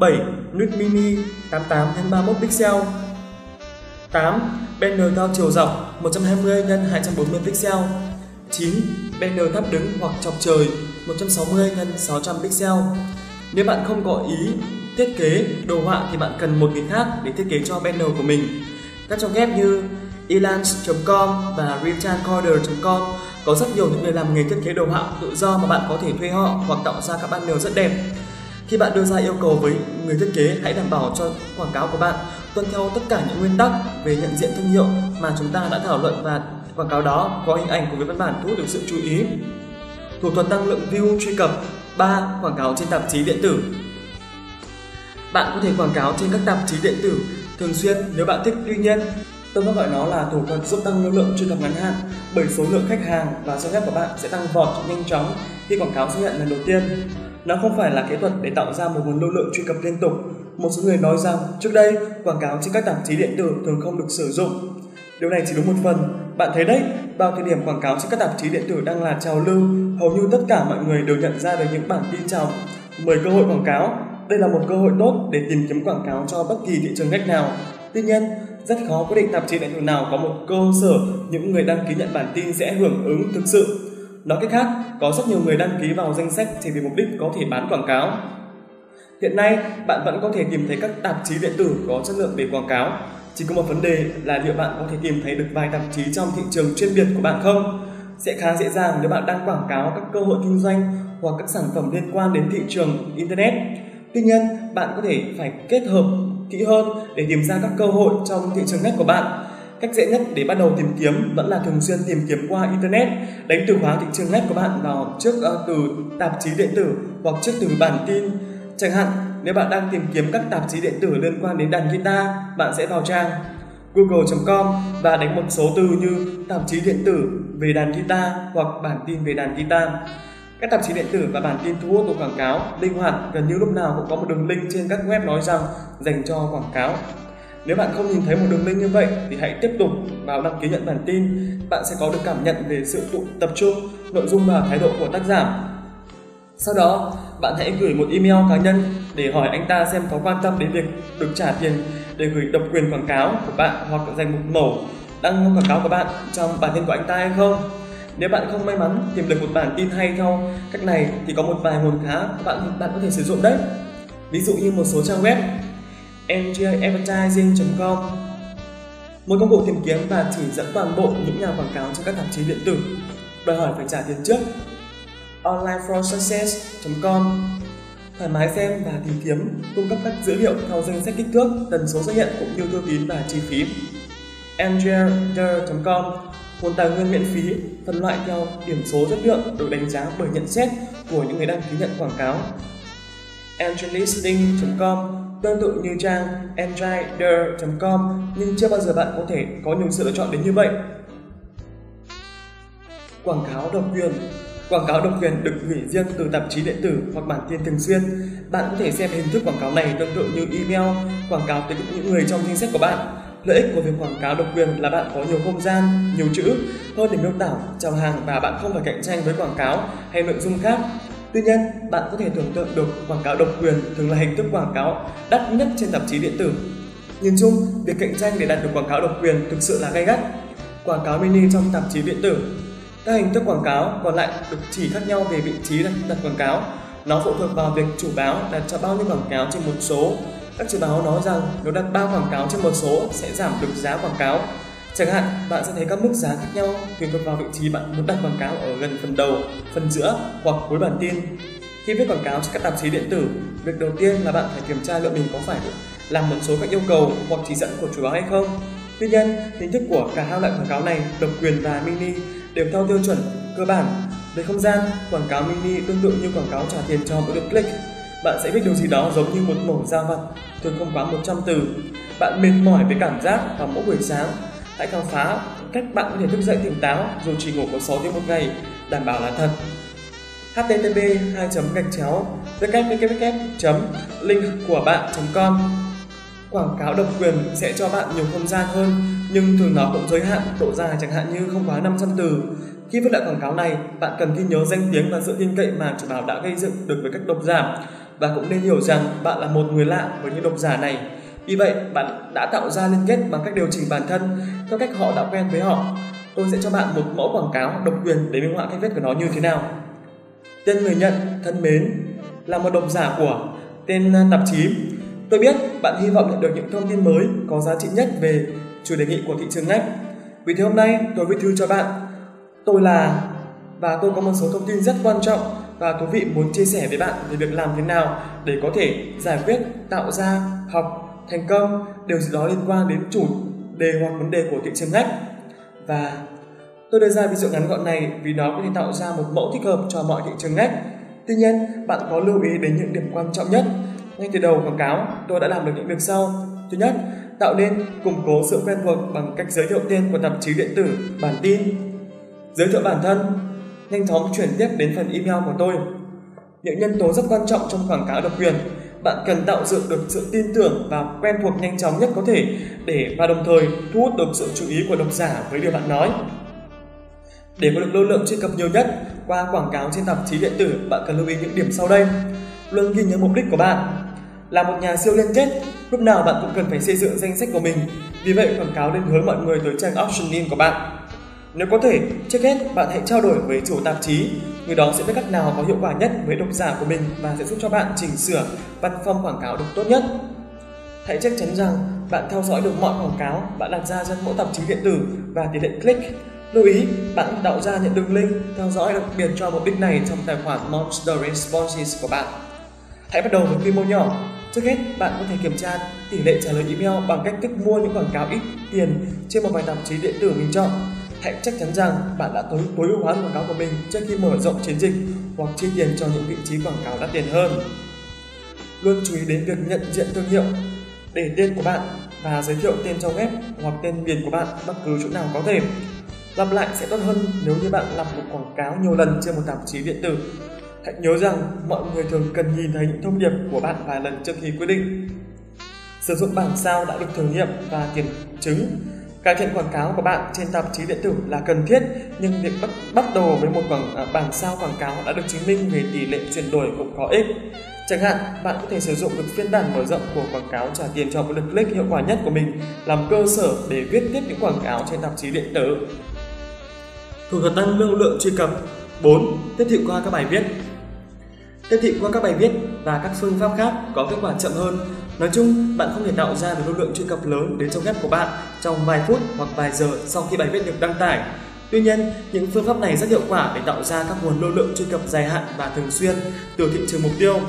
7 nút mini 88 x 31 pixel, 8 banner cao chiều dọc 120 x 240 pixel, 9 banner thấp đứng hoặc chọc trời 160 x 600 pixel. Nếu bạn không có ý thiết kế đồ họa thì bạn cần một người khác để thiết kế cho banner của mình. Các trang web như elance.com và realtimecorder.com có rất nhiều những người làm nghề thiết kế đồ họa tự do mà bạn có thể thuê họ hoặc tạo ra các banner rất đẹp. Khi bạn đưa ra yêu cầu với người thiết kế, hãy đảm bảo cho quảng cáo của bạn tuân theo tất cả những nguyên tắc về nhận diện thương hiệu mà chúng ta đã thảo luận và Quảng cáo đó có hình ảnh cùng với văn bản thu hút được sự chú ý. Thủ thuật tăng lượng view truy cập 3. Quảng cáo trên tạp chí điện tử Bạn có thể quảng cáo trên các tạp chí điện tử thường xuyên nếu bạn thích. Tuy nhiên, tôi vẫn gọi nó là thủ thuật giúp tăng lưu lượng truy cập ngắn hạn bởi số lượng khách hàng và doanh nghiệp của bạn sẽ tăng vọt nhanh chóng khi quảng cáo xuất hiện lần đầu tiên. Nó không phải là kỹ thuật để tạo ra một nguồn lưu lượng truy cập liên tục. Một số người nói rằng trước đây quảng cáo trên các tạp chí điện tử thường không được sử dụng Điều này chỉ đúng một phần. Bạn thấy đấy, vào thời điểm quảng cáo trên các tạp chí điện tử đang là trào lưu, hầu như tất cả mọi người đều nhận ra được những bản tin chào mời cơ hội quảng cáo. Đây là một cơ hội tốt để tìm kiếm quảng cáo cho bất kỳ thị trường ngách nào. Tuy nhiên, rất khó quyết định tạp chí điện tử nào có một cơ sở những người đăng ký nhận bản tin sẽ hưởng ứng thực sự. Nói cách khác, có rất nhiều người đăng ký vào danh sách chỉ vì mục đích có thể bán quảng cáo. Hiện nay, bạn vẫn có thể tìm thấy các tạp chí điện tử có chất lượng để quảng cáo. Chỉ có một vấn đề là liệu bạn có thể tìm thấy được vài tạp chí trong thị trường chuyên biệt của bạn không? Sẽ khá dễ dàng nếu bạn đang quảng cáo các cơ hội kinh doanh hoặc các sản phẩm liên quan đến thị trường Internet. Tuy nhiên, bạn có thể phải kết hợp kỹ hơn để tìm ra các cơ hội trong thị trường net của bạn. Cách dễ nhất để bắt đầu tìm kiếm vẫn là thường xuyên tìm kiếm qua Internet, đánh từ khóa thị trường net của bạn vào trước uh, từ tạp chí điện tử hoặc trước từ bản tin. Chẳng hạn, nếu bạn đang tìm kiếm các tạp chí điện tử liên quan đến đàn guitar, bạn sẽ vào trang google.com và đánh một số từ như tạp chí điện tử về đàn guitar hoặc bản tin về đàn guitar. Các tạp chí điện tử và bản tin thu hút quảng cáo linh hoạt gần như lúc nào cũng có một đường link trên các web nói rằng dành cho quảng cáo. Nếu bạn không nhìn thấy một đường link như vậy thì hãy tiếp tục vào đăng ký nhận bản tin. Bạn sẽ có được cảm nhận về sự tụ tập trung, nội dung và thái độ của tác giả. Sau đó, bạn hãy gửi một email cá nhân để hỏi anh ta xem có quan tâm đến việc được trả tiền để gửi độc quyền quảng cáo của bạn hoặc dành mục mẫu đăng quảng cáo của bạn trong bản tin của anh ta hay không. Nếu bạn không may mắn tìm được một bản tin hay theo cách này thì có một vài nguồn khá bạn bạn có thể sử dụng đấy. Ví dụ như một số trang web ngadvertising.com một công cụ tìm kiếm và chỉ dẫn toàn bộ những nhà quảng cáo trên các tạp chí điện tử đòi hỏi phải trả tiền trước onlineforsuccess.com thoải mái xem và tìm kiếm, cung cấp các dữ liệu theo danh sách kích thước, tần số xuất hiện cũng như thư tín và chi phí. Angelader.com nguồn tài nguyên miễn phí, phân loại theo điểm số chất lượng được đánh giá bởi nhận xét của những người đăng ký nhận quảng cáo. Angelisting.com tương tự như trang andrider.com nhưng chưa bao giờ bạn có thể có nhiều sự lựa chọn đến như vậy. Quảng cáo độc quyền. Quảng cáo độc quyền được gửi riêng từ tạp chí điện tử hoặc bản tin thường xuyên. Bạn có thể xem hình thức quảng cáo này tương tự như email, quảng cáo tới những người trong danh sách của bạn. Lợi ích của việc quảng cáo độc quyền là bạn có nhiều không gian, nhiều chữ hơn để miêu tả chào hàng và bạn không phải cạnh tranh với quảng cáo hay nội dung khác. Tuy nhiên, bạn có thể tưởng tượng được quảng cáo độc quyền thường là hình thức quảng cáo đắt nhất trên tạp chí điện tử. Nhìn chung, việc cạnh tranh để đạt được quảng cáo độc quyền thực sự là gay gắt. Quảng cáo mini trong tạp chí điện tử các hình thức quảng cáo còn lại được chỉ khác nhau về vị trí đặt, đặt quảng cáo. Nó phụ thuộc vào việc chủ báo đặt cho bao nhiêu quảng cáo trên một số. Các chủ báo nói rằng nếu đặt ba quảng cáo trên một số sẽ giảm được giá quảng cáo. Chẳng hạn, bạn sẽ thấy các mức giá khác nhau tùy thuộc vào vị trí bạn muốn đặt quảng cáo ở gần phần đầu, phần giữa hoặc cuối bản tin. Khi viết quảng cáo cho các tạp chí điện tử, việc đầu tiên là bạn phải kiểm tra liệu mình có phải làm một số các yêu cầu hoặc chỉ dẫn của chủ báo hay không. Tuy nhiên, hình thức của cả hai loại quảng cáo này, độc quyền và mini, đều theo tiêu chuẩn cơ bản. Về không gian, quảng cáo mini tương tự như quảng cáo trả tiền cho mỗi lượt click. Bạn sẽ viết điều gì đó giống như một mẩu da vật, thường không quá 100 từ. Bạn mệt mỏi với cảm giác vào mỗi buổi sáng. Hãy khám phá cách bạn có thể thức dậy tỉnh táo dù chỉ ngủ có 6 tiếng một ngày, đảm bảo là thật. http 2 gạch chéo www link của bạn com Quảng cáo độc quyền sẽ cho bạn nhiều không gian hơn, nhưng thường nó cũng giới hạn độ dài chẳng hạn như không quá 500 từ. Khi viết lại quảng cáo này, bạn cần ghi nhớ danh tiếng và sự tin cậy mà chủ báo đã gây dựng được với các độc giả và cũng nên hiểu rằng bạn là một người lạ với những độc giả này. Vì vậy, bạn đã tạo ra liên kết bằng cách điều chỉnh bản thân theo cách họ đã quen với họ. Tôi sẽ cho bạn một mẫu quảng cáo độc quyền để minh họa cách viết của nó như thế nào. Tên người nhận thân mến là một độc giả của tên tạp chí Tôi biết bạn hy vọng nhận được những thông tin mới có giá trị nhất về chủ đề nghị của thị trường ngách. Vì thế hôm nay tôi viết thư cho bạn. Tôi là và tôi có một số thông tin rất quan trọng và thú vị muốn chia sẻ với bạn về việc làm thế nào để có thể giải quyết, tạo ra, học thành công đều gì đó liên quan đến chủ đề hoặc vấn đề của thị trường ngách. Và tôi đưa ra ví dụ ngắn gọn này vì nó có thể tạo ra một mẫu thích hợp cho mọi thị trường ngách. Tuy nhiên, bạn có lưu ý đến những điểm quan trọng nhất ngay từ đầu quảng cáo, tôi đã làm được những việc sau. Thứ nhất, tạo nên củng cố sự quen thuộc bằng cách giới thiệu tên của tạp chí điện tử, bản tin, giới thiệu bản thân, nhanh chóng chuyển tiếp đến phần email của tôi. Những nhân tố rất quan trọng trong quảng cáo độc quyền, bạn cần tạo dựng được sự tin tưởng và quen thuộc nhanh chóng nhất có thể để và đồng thời thu hút được sự chú ý của độc giả với điều bạn nói. Để có được lưu lượng truy cập nhiều nhất qua quảng cáo trên tạp chí điện tử, bạn cần lưu ý những điểm sau đây. Luôn ghi nhớ mục đích của bạn, là một nhà siêu liên kết, lúc nào bạn cũng cần phải xây dựng danh sách của mình. Vì vậy, quảng cáo nên hướng mọi người tới trang option của bạn. Nếu có thể, trước hết bạn hãy trao đổi với chủ tạp chí, người đó sẽ biết cách nào có hiệu quả nhất với độc giả của mình và sẽ giúp cho bạn chỉnh sửa văn phong quảng cáo được tốt nhất. Hãy chắc chắn rằng bạn theo dõi được mọi quảng cáo bạn đặt ra trên mỗi tạp chí điện tử và tỷ lệ click. Lưu ý, bạn tạo ra những đường link theo dõi đặc biệt cho mục đích này trong tài khoản Monster Responses của bạn. Hãy bắt đầu với quy mô nhỏ. Trước hết, bạn có thể kiểm tra tỷ lệ trả lời email bằng cách kích mua những quảng cáo ít tiền trên một vài tạp chí điện tử mình chọn. Hãy chắc chắn rằng bạn đã tối tối ưu hóa quảng cáo của mình trước khi mở rộng chiến dịch hoặc chi tiền cho những vị trí quảng cáo đắt tiền hơn. Luôn chú ý đến việc nhận diện thương hiệu để tên của bạn và giới thiệu tên trong web hoặc tên miền của bạn bất cứ chỗ nào có thể. Lặp lại sẽ tốt hơn nếu như bạn làm một quảng cáo nhiều lần trên một tạp chí điện tử. Hãy nhớ rằng mọi người thường cần nhìn thấy những thông điệp của bạn vài lần trước khi quyết định. Sử dụng bảng sao đã được thử nghiệm và kiểm chứng. Cải thiện quảng cáo của bạn trên tạp chí điện tử là cần thiết, nhưng việc bắt, bắt đầu với một quảng à, bảng sao quảng cáo đã được chứng minh về tỷ lệ chuyển đổi cũng có ích. Chẳng hạn, bạn có thể sử dụng được phiên bản mở rộng của quảng cáo trả tiền cho một lượt click hiệu quả nhất của mình làm cơ sở để viết tiếp những quảng cáo trên tạp chí điện tử. Thủ thuật tăng lưu lượng truy cập 4. Tiếp thị qua các bài viết Tiếp thị qua các bài viết và các phương pháp khác có kết quả chậm hơn. Nói chung, bạn không thể tạo ra được lưu lượng truy cập lớn đến trong web của bạn trong vài phút hoặc vài giờ sau khi bài viết được đăng tải. Tuy nhiên, những phương pháp này rất hiệu quả để tạo ra các nguồn lưu lượng truy cập dài hạn và thường xuyên từ thị trường mục tiêu.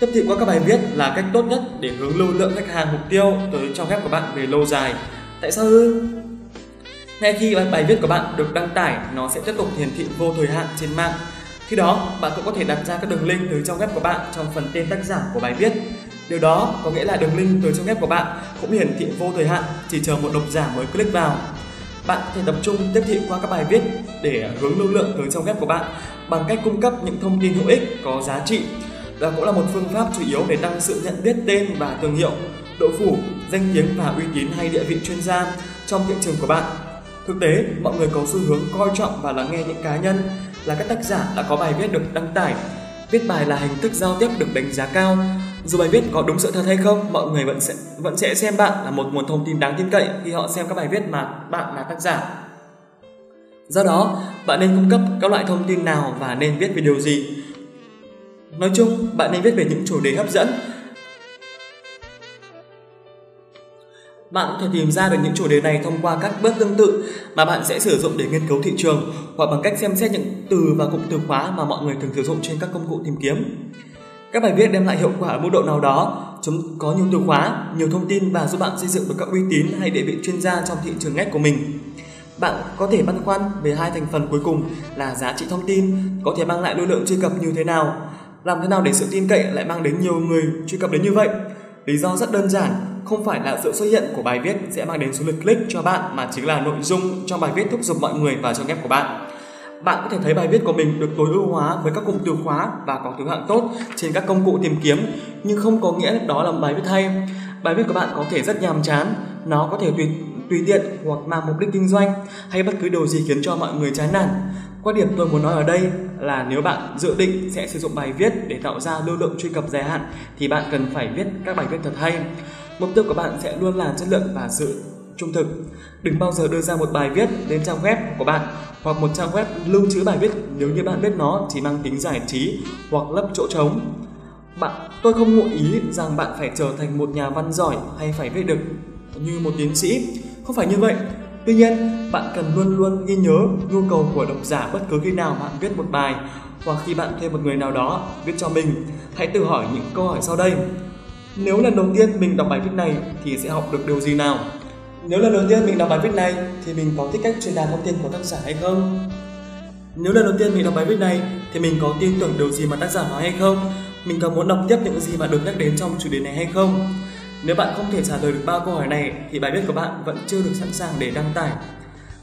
Tiếp thị qua các bài viết là cách tốt nhất để hướng lưu lượng khách hàng mục tiêu tới trong web của bạn về lâu dài. Tại sao ư? Ngay khi bài viết của bạn được đăng tải, nó sẽ tiếp tục hiển thị vô thời hạn trên mạng. Khi đó, bạn cũng có thể đặt ra các đường link tới trong web của bạn trong phần tên tác giả của bài viết. Điều đó có nghĩa là đường link tới trong web của bạn cũng hiển thị vô thời hạn, chỉ chờ một độc giả mới click vào. Bạn có thể tập trung tiếp thị qua các bài viết để hướng lưu lượng tới trong web của bạn bằng cách cung cấp những thông tin hữu ích có giá trị. Đó cũng là một phương pháp chủ yếu để tăng sự nhận biết tên và thương hiệu, độ phủ, danh tiếng và uy tín hay địa vị chuyên gia trong thị trường của bạn. Thực tế, mọi người có xu hướng coi trọng và lắng nghe những cá nhân là các tác giả đã có bài viết được đăng tải. Viết bài là hình thức giao tiếp được đánh giá cao. Dù bài viết có đúng sự thật hay không, mọi người vẫn sẽ vẫn sẽ xem bạn là một nguồn thông tin đáng tin cậy khi họ xem các bài viết mà bạn là tác giả. Do đó, bạn nên cung cấp các loại thông tin nào và nên viết về điều gì. Nói chung, bạn nên viết về những chủ đề hấp dẫn, Bạn có thể tìm ra được những chủ đề này thông qua các bước tương tự mà bạn sẽ sử dụng để nghiên cứu thị trường hoặc bằng cách xem xét những từ và cụm từ khóa mà mọi người thường sử dụng trên các công cụ tìm kiếm. Các bài viết đem lại hiệu quả ở mức độ nào đó, chúng có nhiều từ khóa, nhiều thông tin và giúp bạn xây dựng được các uy tín hay địa vị chuyên gia trong thị trường ngách của mình. Bạn có thể băn khoăn về hai thành phần cuối cùng là giá trị thông tin có thể mang lại lưu lượng truy cập như thế nào, làm thế nào để sự tin cậy lại mang đến nhiều người truy cập đến như vậy. Lý do rất đơn giản, không phải là sự xuất hiện của bài viết sẽ mang đến số lượt click cho bạn mà chính là nội dung trong bài viết thúc giục mọi người vào trang web của bạn. Bạn có thể thấy bài viết của mình được tối ưu hóa với các cụm từ khóa và có thứ hạng tốt trên các công cụ tìm kiếm, nhưng không có nghĩa đó là bài viết hay. Bài viết của bạn có thể rất nhàm chán, nó có thể tùy tùy tiện hoặc mang mục đích kinh doanh hay bất cứ điều gì khiến cho mọi người chán nản. Quan điểm tôi muốn nói ở đây là nếu bạn dự định sẽ sử dụng bài viết để tạo ra lưu lượng truy cập dài hạn thì bạn cần phải viết các bài viết thật hay. Mục tiêu của bạn sẽ luôn là chất lượng và sự trung thực. Đừng bao giờ đưa ra một bài viết lên trang web của bạn hoặc một trang web lưu trữ bài viết nếu như bạn biết nó chỉ mang tính giải trí hoặc lấp chỗ trống. Bạn, tôi không ngụ ý rằng bạn phải trở thành một nhà văn giỏi hay phải viết được như một tiến sĩ. Không phải như vậy. Tuy nhiên, bạn cần luôn luôn ghi nhớ nhu cầu của độc giả bất cứ khi nào bạn viết một bài hoặc khi bạn thuê một người nào đó viết cho mình. Hãy tự hỏi những câu hỏi sau đây. Nếu lần đầu tiên mình đọc bài viết này thì sẽ học được điều gì nào? Nếu lần đầu tiên mình đọc bài viết này thì mình có thích cách truyền đạt thông tin của tác giả hay không? Nếu lần đầu tiên mình đọc bài viết này thì mình có tin tưởng điều gì mà tác giả nói hay không? Mình có muốn đọc tiếp những gì mà được nhắc đến trong chủ đề này hay không? Nếu bạn không thể trả lời được ba câu hỏi này thì bài viết của bạn vẫn chưa được sẵn sàng để đăng tải.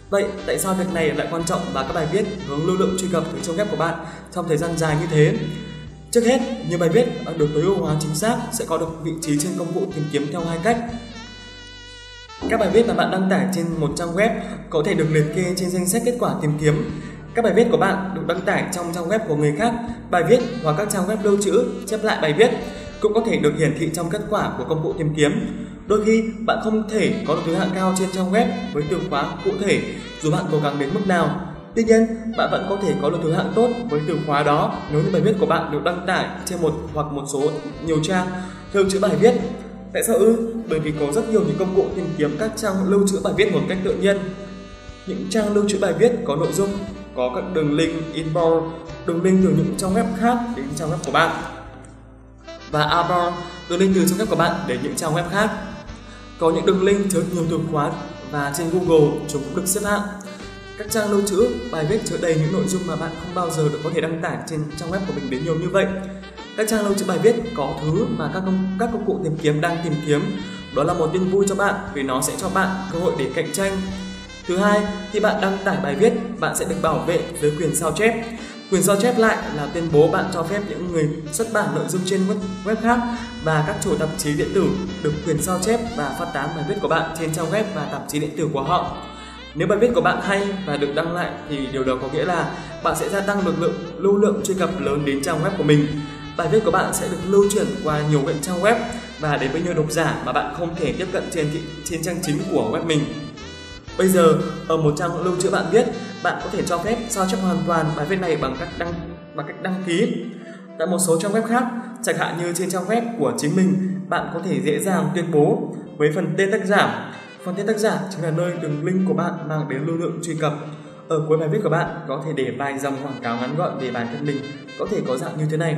Vậy tại sao việc này lại quan trọng và các bài viết hướng lưu lượng truy cập từ trong web của bạn trong thời gian dài như thế? Trước hết, nhiều bài viết được tối ưu hóa chính xác sẽ có được vị trí trên công cụ tìm kiếm theo hai cách. Các bài viết mà bạn đăng tải trên một trang web có thể được liệt kê trên danh sách kết quả tìm kiếm. Các bài viết của bạn được đăng tải trong trang web của người khác, bài viết hoặc các trang web lưu trữ chép lại bài viết cũng có thể được hiển thị trong kết quả của công cụ tìm kiếm. Đôi khi bạn không thể có được thứ hạng cao trên trang web với từ khóa cụ thể dù bạn cố gắng đến mức nào. Tuy nhiên, bạn vẫn có thể có được thứ hạng tốt với từ khóa đó nếu như bài viết của bạn được đăng tải trên một hoặc một số nhiều trang lưu trữ bài viết. Tại sao ư? Bởi vì có rất nhiều những công cụ tìm kiếm các trang lưu trữ bài viết một cách tự nhiên. Những trang lưu trữ bài viết có nội dung, có các đường link inbound, đường link từ những trang web khác đến trang web của bạn. Và outbound, đường link từ trang web của bạn đến những trang web khác. Có những đường link chứa nhiều từ khóa và trên Google chúng cũng được xếp hạng. Các trang lưu trữ bài viết chứa đầy những nội dung mà bạn không bao giờ được có thể đăng tải trên trang web của mình đến nhiều như vậy. Các trang lưu trữ bài viết có thứ mà các công các công cụ tìm kiếm đang tìm kiếm. Đó là một tin vui cho bạn vì nó sẽ cho bạn cơ hội để cạnh tranh. Thứ hai, khi bạn đăng tải bài viết, bạn sẽ được bảo vệ với quyền sao chép. Quyền sao chép lại là tuyên bố bạn cho phép những người xuất bản nội dung trên web khác và các chủ tạp chí điện tử được quyền sao chép và phát tán bài viết của bạn trên trang web và tạp chí điện tử của họ. Nếu bài viết của bạn hay và được đăng lại thì điều đó có nghĩa là bạn sẽ gia tăng được lượng lưu lượng truy cập lớn đến trang web của mình. Bài viết của bạn sẽ được lưu chuyển qua nhiều kênh trang web và đến với nhiều độc giả mà bạn không thể tiếp cận trên trên trang chính của web mình. Bây giờ, ở một trang lưu trữ bạn viết, bạn có thể cho phép sao chép hoàn toàn bài viết này bằng cách đăng bằng cách đăng ký. Tại một số trang web khác, chẳng hạn như trên trang web của chính mình, bạn có thể dễ dàng tuyên bố với phần tên tác giả. Phần tên tác giả chính là nơi đường link của bạn mang đến lưu lượng truy cập. Ở cuối bài viết của bạn có thể để vài dòng quảng cáo ngắn gọn về bản thân mình, có thể có dạng như thế này.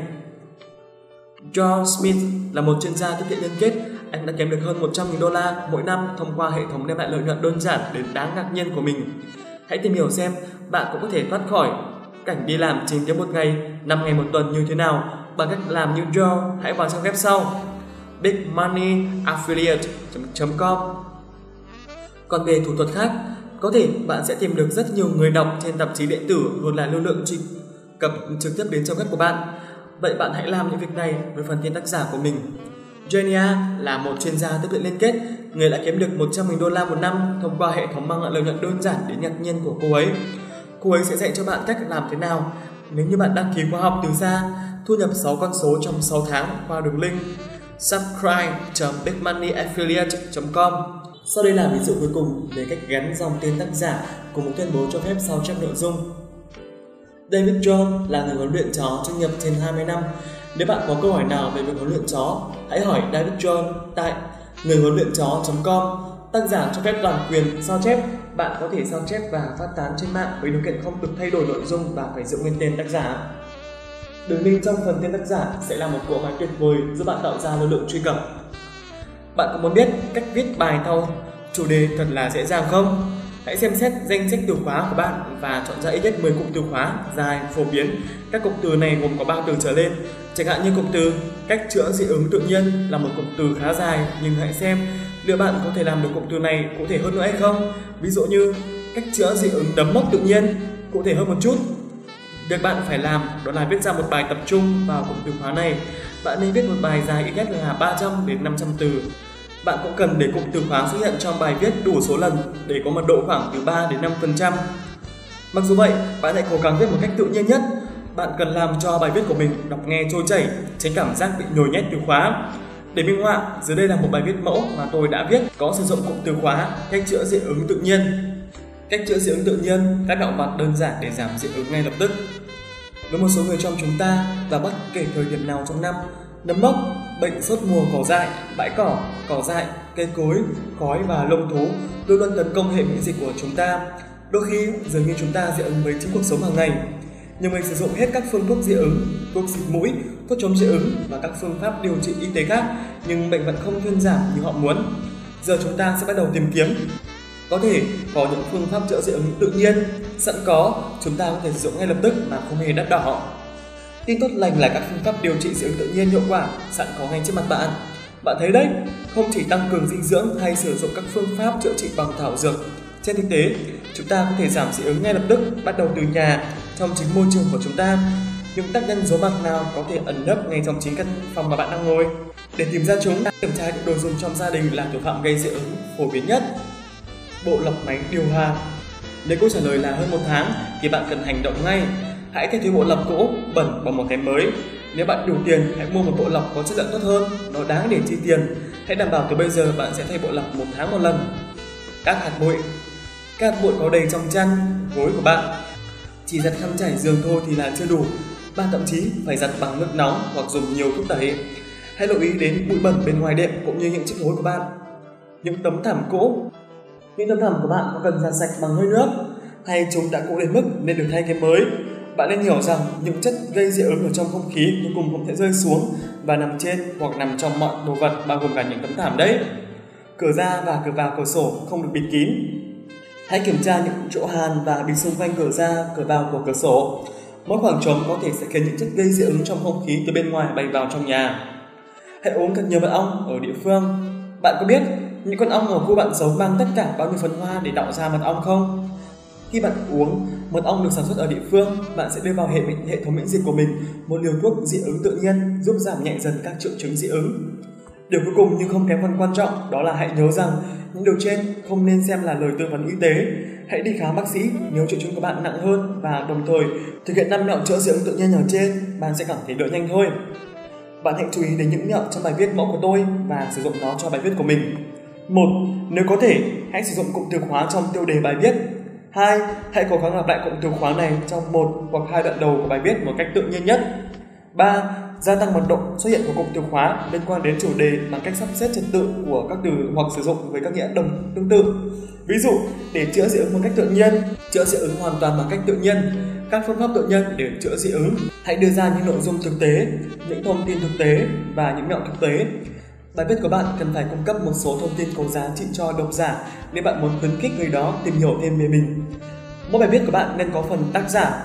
John Smith là một chuyên gia tiếp thị liên kết. Anh đã kiếm được hơn 100.000 đô la mỗi năm thông qua hệ thống đem lại lợi nhuận đơn giản đến đáng ngạc nhiên của mình. Hãy tìm hiểu xem bạn cũng có thể thoát khỏi cảnh đi làm 9 tiếng một ngày, 5 ngày một tuần như thế nào bằng cách làm như Joe. Hãy vào trang web sau bigmoneyaffiliate.com còn về thủ thuật khác, có thể bạn sẽ tìm được rất nhiều người đọc trên tạp chí điện tử hơn là lưu lượng truy cập trực tiếp đến trang web của bạn. Vậy bạn hãy làm những việc này với phần tiền tác giả của mình. Genia là một chuyên gia tiếp thị liên kết, người đã kiếm được 100.000 đô la một năm thông qua hệ thống mang lại lợi nhuận đơn giản đến ngạc nhiên của cô ấy. Cô ấy sẽ dạy cho bạn cách làm thế nào nếu như bạn đăng ký khóa học từ xa, thu nhập 6 con số trong 6 tháng qua đường link subscribe.bigmoneyaffiliate.com sau đây là ví dụ cuối cùng về cách gắn dòng tên tác giả cùng một tuyên bố cho phép sao chép nội dung. David John là người huấn luyện chó chuyên nghiệp trên 20 năm. Nếu bạn có câu hỏi nào về việc huấn luyện chó, hãy hỏi David John tại người huấn luyện chó.com. Tác giả cho phép toàn quyền sao chép, bạn có thể sao chép và phát tán trên mạng với điều kiện không được thay đổi nội dung và phải giữ nguyên tên tác giả. Đường link trong phần tên tác giả sẽ là một cỗ máy tuyệt vời giúp bạn tạo ra lưu lượng truy cập. Bạn có muốn biết cách viết bài theo chủ đề thật là dễ dàng không? Hãy xem xét danh sách từ khóa của bạn và chọn ra ít nhất 10 cụm từ khóa dài, phổ biến. Các cụm từ này gồm có 3 từ trở lên. Chẳng hạn như cụm từ cách chữa dị ứng tự nhiên là một cụm từ khá dài nhưng hãy xem liệu bạn có thể làm được cụm từ này cụ thể hơn nữa hay không. Ví dụ như cách chữa dị ứng đấm mốc tự nhiên, cụ thể hơn một chút. Việc bạn phải làm đó là viết ra một bài tập trung vào cụm từ khóa này. Bạn nên viết một bài dài ít nhất là 300 đến 500 từ bạn cũng cần để cụm từ khóa xuất hiện trong bài viết đủ số lần để có mật độ khoảng từ 3 đến 5%. Mặc dù vậy, bạn hãy cố gắng viết một cách tự nhiên nhất. Bạn cần làm cho bài viết của mình đọc nghe trôi chảy, tránh cảm giác bị nhồi nhét từ khóa. Để minh họa, dưới đây là một bài viết mẫu mà tôi đã viết có sử dụng cụm từ khóa cách chữa dị ứng tự nhiên. Cách chữa dị ứng tự nhiên, các động vật đơn giản để giảm dị ứng ngay lập tức. Với một số người trong chúng ta và bất kể thời điểm nào trong năm, nấm mốc, bệnh sốt mùa cỏ dại, bãi cỏ, cỏ dại, cây cối, khói và lông thú luôn luôn tấn công hệ miễn dịch của chúng ta. Đôi khi dường như chúng ta dị ứng với chính cuộc sống hàng ngày. Nhiều người sử dụng hết các phương thuốc dị ứng, thuốc xịt mũi, thuốc chống dị ứng và các phương pháp điều trị y tế khác, nhưng bệnh vẫn không thuyên giảm như họ muốn. Giờ chúng ta sẽ bắt đầu tìm kiếm. Có thể có những phương pháp chữa dị ứng tự nhiên sẵn có, chúng ta có thể sử dụng ngay lập tức mà không hề đắt đỏ. Tin tốt lành là các phương pháp điều trị dị ứng tự nhiên hiệu quả sẵn có ngay trước mặt bạn. Bạn thấy đấy, không chỉ tăng cường dinh dưỡng hay sử dụng các phương pháp chữa trị bằng thảo dược. Trên thực tế, chúng ta có thể giảm dị ứng ngay lập tức, bắt đầu từ nhà, trong chính môi trường của chúng ta. Những tác nhân giấu mặt nào có thể ẩn nấp ngay trong chính căn phòng mà bạn đang ngồi. Để tìm ra chúng, kiểm tra những đồ dùng trong gia đình là thủ phạm gây dị ứng phổ biến nhất. Bộ lọc máy điều hòa Nếu câu trả lời là hơn một tháng thì bạn cần hành động ngay hãy thay thế bộ lọc cũ bẩn bằng một cái mới. Nếu bạn đủ tiền, hãy mua một bộ lọc có chất lượng tốt hơn, nó đáng để chi tiền. Hãy đảm bảo từ bây giờ bạn sẽ thay bộ lọc một tháng một lần. Các hạt bụi Các hạt bụi có đầy trong chăn, gối của bạn. Chỉ giặt khăn trải giường thôi thì là chưa đủ. Bạn thậm chí phải giặt bằng nước nóng hoặc dùng nhiều thuốc tẩy. Hãy lưu ý đến bụi bẩn bên ngoài đệm cũng như những chiếc gối của bạn. Những tấm thảm cũ những tấm thảm của bạn có cần giặt sạch bằng hơi nước hay chúng đã cũ đến mức nên được thay cái mới. Bạn nên hiểu rằng những chất gây dị ứng ở trong không khí cuối cùng cũng sẽ rơi xuống và nằm trên hoặc nằm trong mọi đồ vật bao gồm cả những tấm thảm đấy. Cửa ra và cửa vào cửa sổ không được bịt kín. Hãy kiểm tra những chỗ hàn và bịt xung quanh cửa ra, cửa vào của cửa sổ. Mỗi khoảng trống có thể sẽ khiến những chất gây dị ứng trong không khí từ bên ngoài bay vào trong nhà. Hãy uống thật nhiều mật ong ở địa phương. Bạn có biết những con ong ở khu bạn giấu mang tất cả bao nhiêu phấn hoa để tạo ra mật ong không? Khi bạn uống mật ong được sản xuất ở địa phương, bạn sẽ đưa vào hệ hệ thống miễn dịch của mình một liều thuốc dị ứng tự nhiên giúp giảm nhẹ dần các triệu chứng dị ứng. Điều cuối cùng nhưng không kém phần quan trọng đó là hãy nhớ rằng những điều trên không nên xem là lời tư vấn y tế. Hãy đi khám bác sĩ nếu triệu chứng của bạn nặng hơn và đồng thời thực hiện năm mẹo chữa dị ứng tự nhiên ở trên, bạn sẽ cảm thấy đỡ nhanh thôi. Bạn hãy chú ý đến những mẹo trong bài viết mẫu của tôi và sử dụng nó cho bài viết của mình. Một, nếu có thể, hãy sử dụng cụm từ khóa trong tiêu đề bài viết 2. Hãy cố gắng lặp lại cụm từ khóa này trong một hoặc hai đoạn đầu của bài viết một cách tự nhiên nhất. 3. Gia tăng mật độ xuất hiện của cụm từ khóa liên quan đến chủ đề bằng cách sắp xếp trật tự của các từ hoặc sử dụng với các nghĩa đồng tương tự. Ví dụ, để chữa dị ứng một cách tự nhiên, chữa dị ứng hoàn toàn bằng cách tự nhiên, các phương pháp tự nhiên để chữa dị ứng. Hãy đưa ra những nội dung thực tế, những thông tin thực tế và những mẹo thực tế Bài viết của bạn cần phải cung cấp một số thông tin có giá trị cho độc giả nếu bạn muốn khuyến khích người đó tìm hiểu thêm về mình. Mỗi bài viết của bạn nên có phần tác giả.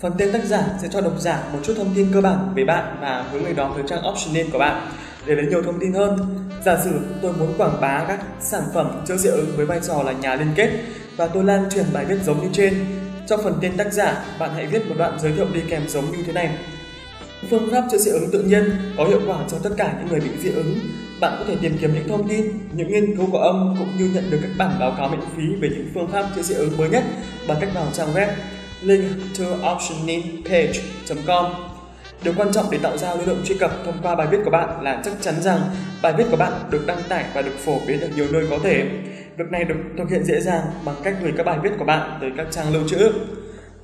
Phần tên tác giả sẽ cho độc giả một chút thông tin cơ bản về bạn và hướng người đó tới trang option của bạn để lấy nhiều thông tin hơn. Giả sử tôi muốn quảng bá các sản phẩm chữa dị ứng với vai trò là nhà liên kết và tôi lan truyền bài viết giống như trên. Trong phần tên tác giả, bạn hãy viết một đoạn giới thiệu đi kèm giống như thế này. Phương pháp chữa dị ứng tự nhiên có hiệu quả cho tất cả những người bị dị ứng bạn có thể tìm kiếm những thông tin, những nghiên cứu của ông cũng như nhận được các bản báo cáo miễn phí về những phương pháp chữa dị ứng mới nhất bằng cách vào trang web link to optioningpage.com. Điều quan trọng để tạo ra lưu lượng truy cập thông qua bài viết của bạn là chắc chắn rằng bài viết của bạn được đăng tải và được phổ biến ở nhiều nơi có thể. Việc này được thực hiện dễ dàng bằng cách gửi các bài viết của bạn tới các trang lưu trữ.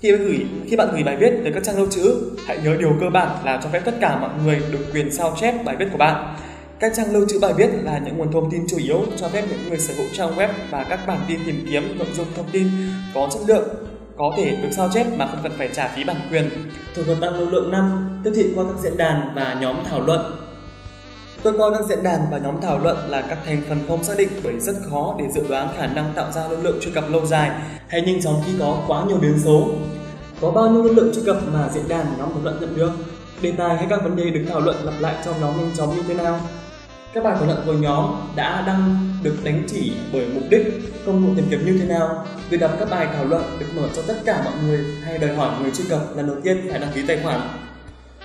Khi bạn gửi khi bạn gửi bài viết tới các trang lưu trữ, hãy nhớ điều cơ bản là cho phép tất cả mọi người được quyền sao chép bài viết của bạn các trang lưu trữ bài viết là những nguồn thông tin chủ yếu cho phép những người sở hữu trang web và các bản tin tìm kiếm nội dung thông tin có chất lượng có thể được sao chép mà không cần phải trả phí bản quyền. Thủ thuật tăng lưu lượng 5 tiếp thị qua các diễn đàn và nhóm thảo luận. Tôi coi các diễn đàn và nhóm thảo luận là các thành phần không xác định bởi rất khó để dự đoán khả năng tạo ra lưu lượng truy cập lâu dài hay nhanh chóng khi có quá nhiều biến số. Có bao nhiêu lưu lượng truy cập mà diễn đàn nhóm thảo luận nhận được? Đề tài hay các vấn đề được thảo luận lặp lại trong nhóm nhanh chóng như thế nào? Các bài thảo luận của nhóm đã đăng được đánh chỉ bởi mục đích, công cụ tìm kiếm như thế nào. Việc đọc các bài thảo luận được mở cho tất cả mọi người hay đòi hỏi người truy cập lần đầu tiên phải đăng ký tài khoản.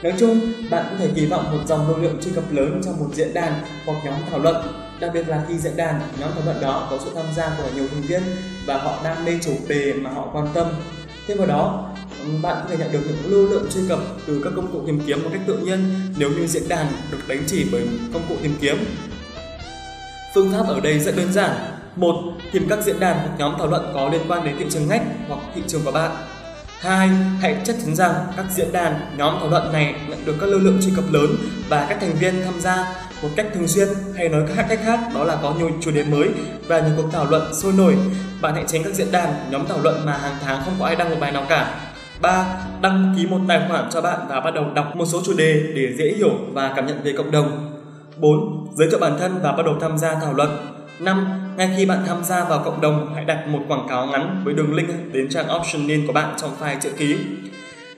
Nói chung, bạn có thể kỳ vọng một dòng lưu lượng truy cập lớn trong một diễn đàn hoặc nhóm thảo luận, đặc biệt là khi diễn đàn, nhóm thảo luận đó có sự tham gia của nhiều thành viên và họ đam mê chủ đề mà họ quan tâm. Thêm vào đó, bạn có thể nhận được những lưu lượng truy cập từ các công cụ tìm kiếm một cách tự nhiên nếu như diễn đàn được đánh chỉ bởi công cụ tìm kiếm. Phương pháp ở đây rất đơn giản. Một, tìm các diễn đàn hoặc nhóm thảo luận có liên quan đến thị trường ngách hoặc thị trường của bạn. Hai, hãy chắc chắn rằng các diễn đàn, nhóm thảo luận này nhận được các lưu lượng truy cập lớn và các thành viên tham gia một cách thường xuyên hay nói các cách khác đó là có nhiều chủ đề mới và những cuộc thảo luận sôi nổi. Bạn hãy tránh các diễn đàn, nhóm thảo luận mà hàng tháng không có ai đăng một bài nào cả 3. Đăng ký một tài khoản cho bạn và bắt đầu đọc một số chủ đề để dễ hiểu và cảm nhận về cộng đồng. 4. Giới thiệu bản thân và bắt đầu tham gia thảo luận. 5. Ngay khi bạn tham gia vào cộng đồng, hãy đặt một quảng cáo ngắn với đường link đến trang option của bạn trong file chữ ký.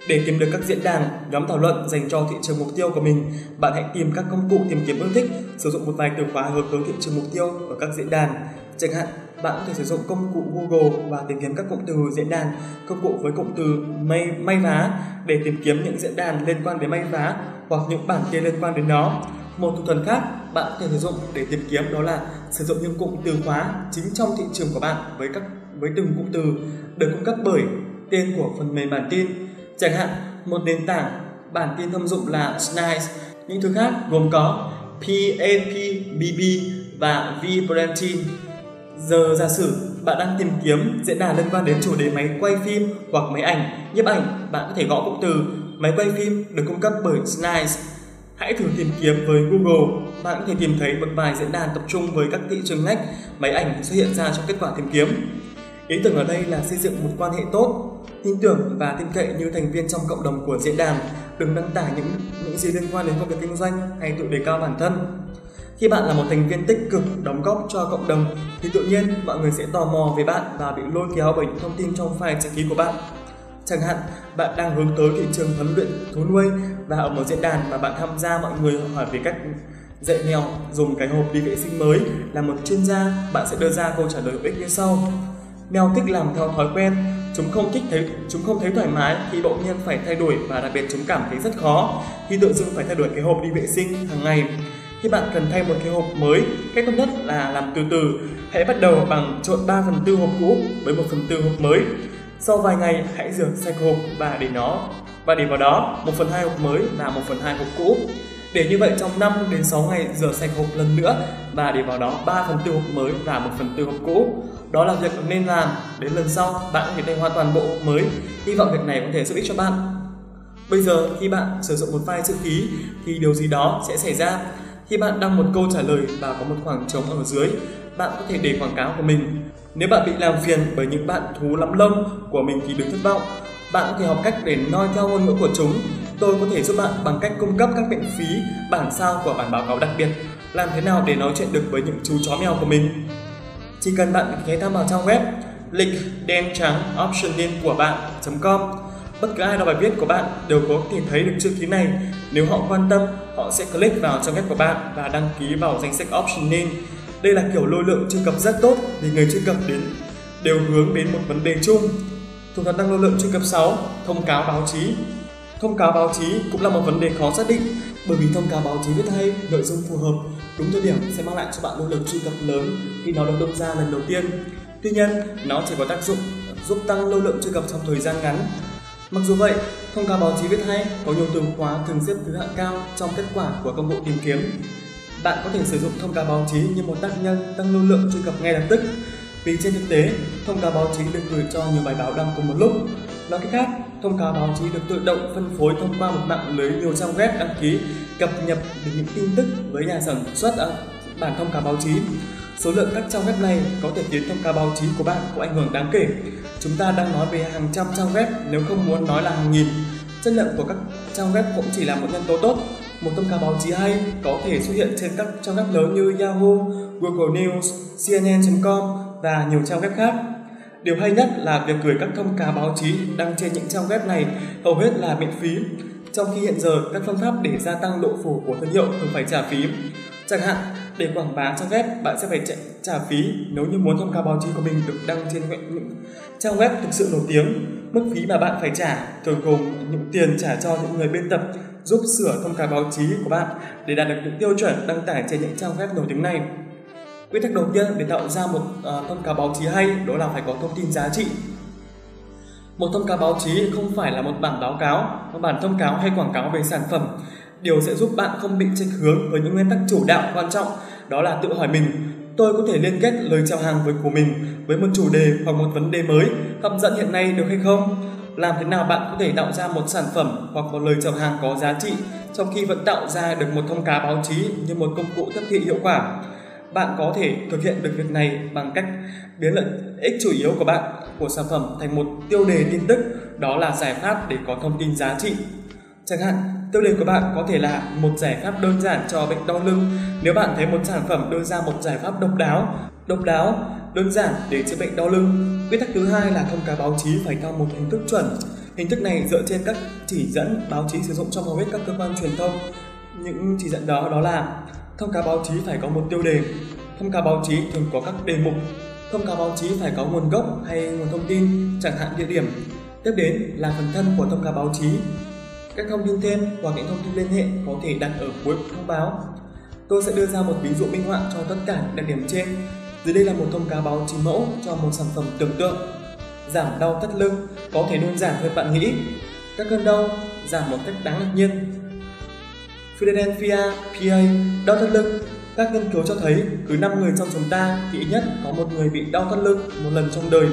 Để tìm được các diễn đàn, nhóm thảo luận dành cho thị trường mục tiêu của mình, bạn hãy tìm các công cụ tìm kiếm ưa thích, sử dụng một vài từ khóa hướng tới thị trường mục tiêu ở các diễn đàn. Chẳng hạn, bạn có thể sử dụng công cụ Google và tìm kiếm các cụm từ diễn đàn, công cụ với cụm từ may, may vá để tìm kiếm những diễn đàn liên quan đến may vá hoặc những bản tin liên quan đến nó. Một thủ thuật khác bạn có thể sử dụng để tìm kiếm đó là sử dụng những cụm từ khóa chính trong thị trường của bạn với các với từng cụm từ được cung cấp bởi tên của phần mềm bản tin. Chẳng hạn một nền tảng bản tin thông dụng là Snice. Những thứ khác gồm có PAPBB và và VBranching. Giờ giả sử bạn đang tìm kiếm diễn đàn liên quan đến chủ đề máy quay phim hoặc máy ảnh, nhiếp ảnh, bạn có thể gõ cụm từ máy quay phim được cung cấp bởi Snice. Hãy thử tìm kiếm với Google, bạn có thể tìm thấy một vài diễn đàn tập trung với các thị trường ngách máy ảnh xuất hiện ra trong kết quả tìm kiếm. Ý tưởng ở đây là xây dựng một quan hệ tốt, tin tưởng và tin cậy như thành viên trong cộng đồng của diễn đàn, đừng đăng tải những những gì liên quan đến công việc kinh doanh hay tự đề cao bản thân. Khi bạn là một thành viên tích cực đóng góp cho cộng đồng thì tự nhiên mọi người sẽ tò mò về bạn và bị lôi kéo bởi những thông tin trong file chữ ký của bạn. Chẳng hạn, bạn đang hướng tới thị trường huấn luyện thú nuôi và ở một diễn đàn mà bạn tham gia mọi người hỏi về cách dạy mèo dùng cái hộp đi vệ sinh mới là một chuyên gia, bạn sẽ đưa ra câu trả lời hữu ích như sau. Mèo thích làm theo thói quen, chúng không thích thấy chúng không thấy thoải mái khi bỗng nhiên phải thay đổi và đặc biệt chúng cảm thấy rất khó khi tự dưng phải thay đổi cái hộp đi vệ sinh hàng ngày khi bạn cần thay một cái hộp mới, cách tốt nhất là làm từ từ. Hãy bắt đầu bằng trộn 3 phần tư hộp cũ với 1 phần tư hộp mới. Sau vài ngày, hãy rửa sạch hộp và để nó và để vào đó 1 phần 2 hộp mới và 1 phần 2 hộp cũ. Để như vậy trong 5 đến 6 ngày rửa sạch hộp lần nữa và để vào đó 3 phần tư hộp mới và 1 phần tư hộp cũ. Đó là việc nên làm. Đến lần sau, bạn có thể thay hoàn toàn bộ hộp mới. Hy vọng việc này có thể giúp ích cho bạn. Bây giờ khi bạn sử dụng một file chữ ký thì điều gì đó sẽ xảy ra khi bạn đăng một câu trả lời và có một khoảng trống ở dưới, bạn có thể để quảng cáo của mình. Nếu bạn bị làm phiền bởi những bạn thú lắm lông của mình thì đừng thất vọng. Bạn có thể học cách để noi theo ngôn ngữ của chúng. Tôi có thể giúp bạn bằng cách cung cấp các miễn phí bản sao của bản báo cáo đặc biệt. Làm thế nào để nói chuyện được với những chú chó mèo của mình? Chỉ cần bạn ghé thăm vào trang web link đen trắng optionin của bạn.com Bất cứ ai đọc bài viết của bạn đều có thể thấy được chữ ký này. Nếu họ quan tâm, họ sẽ click vào trang web của bạn và đăng ký vào danh sách option. Đây là kiểu lôi lượng truy cập rất tốt vì người truy cập đến đều hướng đến một vấn đề chung. Thủ thuật tăng lôi lượng truy cập 6, thông cáo báo chí. Thông cáo báo chí cũng là một vấn đề khó xác định bởi vì thông cáo báo chí viết hay, nội dung phù hợp, đúng thời điểm sẽ mang lại cho bạn lôi lượng truy cập lớn khi nó được tung ra lần đầu tiên. Tuy nhiên, nó chỉ có tác dụng giúp tăng lưu lượng truy cập trong thời gian ngắn Mặc dù vậy, thông cáo báo chí viết hay có nhiều từ khóa thường xếp thứ hạng cao trong kết quả của công cụ tìm kiếm. Bạn có thể sử dụng thông cáo báo chí như một tác nhân tăng lưu lượng truy cập ngay lập tức. Vì trên thực tế, thông cáo báo chí được gửi cho nhiều bài báo đăng cùng một lúc. Nói cách khác, thông cáo báo chí được tự động phân phối thông qua một mạng lưới nhiều trang web đăng ký cập nhật được những tin tức với nhà sản xuất à, bản thông cáo báo chí Số lượng các trang web này có thể khiến thông cáo báo chí của bạn có ảnh hưởng đáng kể. Chúng ta đang nói về hàng trăm trang web nếu không muốn nói là hàng nghìn. Chất lượng của các trang web cũng chỉ là một nhân tố tốt. Một thông cáo báo chí hay có thể xuất hiện trên các trang web lớn như Yahoo, Google News, CNN.com và nhiều trang web khác. Điều hay nhất là việc gửi các thông cáo báo chí đăng trên những trang web này hầu hết là miễn phí, trong khi hiện giờ các phương pháp để gia tăng độ phủ của thương hiệu thường phải trả phí. Chẳng hạn, để quảng bá trang web, bạn sẽ phải trả, phí nếu như muốn thông cáo báo chí của mình được đăng trên những trang web thực sự nổi tiếng. Mức phí mà bạn phải trả thường gồm những tiền trả cho những người biên tập giúp sửa thông cáo báo chí của bạn để đạt được những tiêu chuẩn đăng tải trên những trang web nổi tiếng này. Quy tắc đầu tiên để tạo ra một uh, thông cáo báo chí hay đó là phải có thông tin giá trị. Một thông cáo báo chí không phải là một bản báo cáo, một bản thông cáo hay quảng cáo về sản phẩm Điều sẽ giúp bạn không bị chệch hướng với những nguyên tắc chủ đạo quan trọng, đó là tự hỏi mình, tôi có thể liên kết lời chào hàng với của mình với một chủ đề hoặc một vấn đề mới hấp dẫn hiện nay được hay không? Làm thế nào bạn có thể tạo ra một sản phẩm hoặc một lời chào hàng có giá trị trong khi vẫn tạo ra được một thông cáo báo chí như một công cụ tiếp thị hiệu quả? Bạn có thể thực hiện được việc này bằng cách biến lợi ích chủ yếu của bạn của sản phẩm thành một tiêu đề tin tức, đó là giải pháp để có thông tin giá trị. Chẳng hạn, Tiêu đề của bạn có thể là một giải pháp đơn giản cho bệnh đau lưng. Nếu bạn thấy một sản phẩm đưa ra một giải pháp độc đáo, độc đáo, đơn giản để chữa bệnh đau lưng. Quy tắc thứ hai là thông cáo báo chí phải theo một hình thức chuẩn. Hình thức này dựa trên các chỉ dẫn báo chí sử dụng trong hầu hết các cơ quan truyền thông. Những chỉ dẫn đó đó là thông cáo báo chí phải có một tiêu đề. Thông cáo báo chí thường có các đề mục. Thông cáo báo chí phải có nguồn gốc hay nguồn thông tin, chẳng hạn địa điểm. Tiếp đến là phần thân của thông cáo báo chí, các thông tin thêm hoặc những thông tin liên hệ có thể đặt ở cuối thông báo. Tôi sẽ đưa ra một ví dụ minh họa cho tất cả đặc điểm trên. Dưới đây là một thông cáo báo chí mẫu cho một sản phẩm tưởng tượng. Giảm đau thắt lưng có thể đơn giản hơn bạn nghĩ. Các cơn đau giảm một cách đáng ngạc nhiên. Philadelphia, PA, đau thắt lưng. Các nghiên cứu cho thấy cứ 5 người trong chúng ta thì ít nhất có một người bị đau thắt lưng một lần trong đời.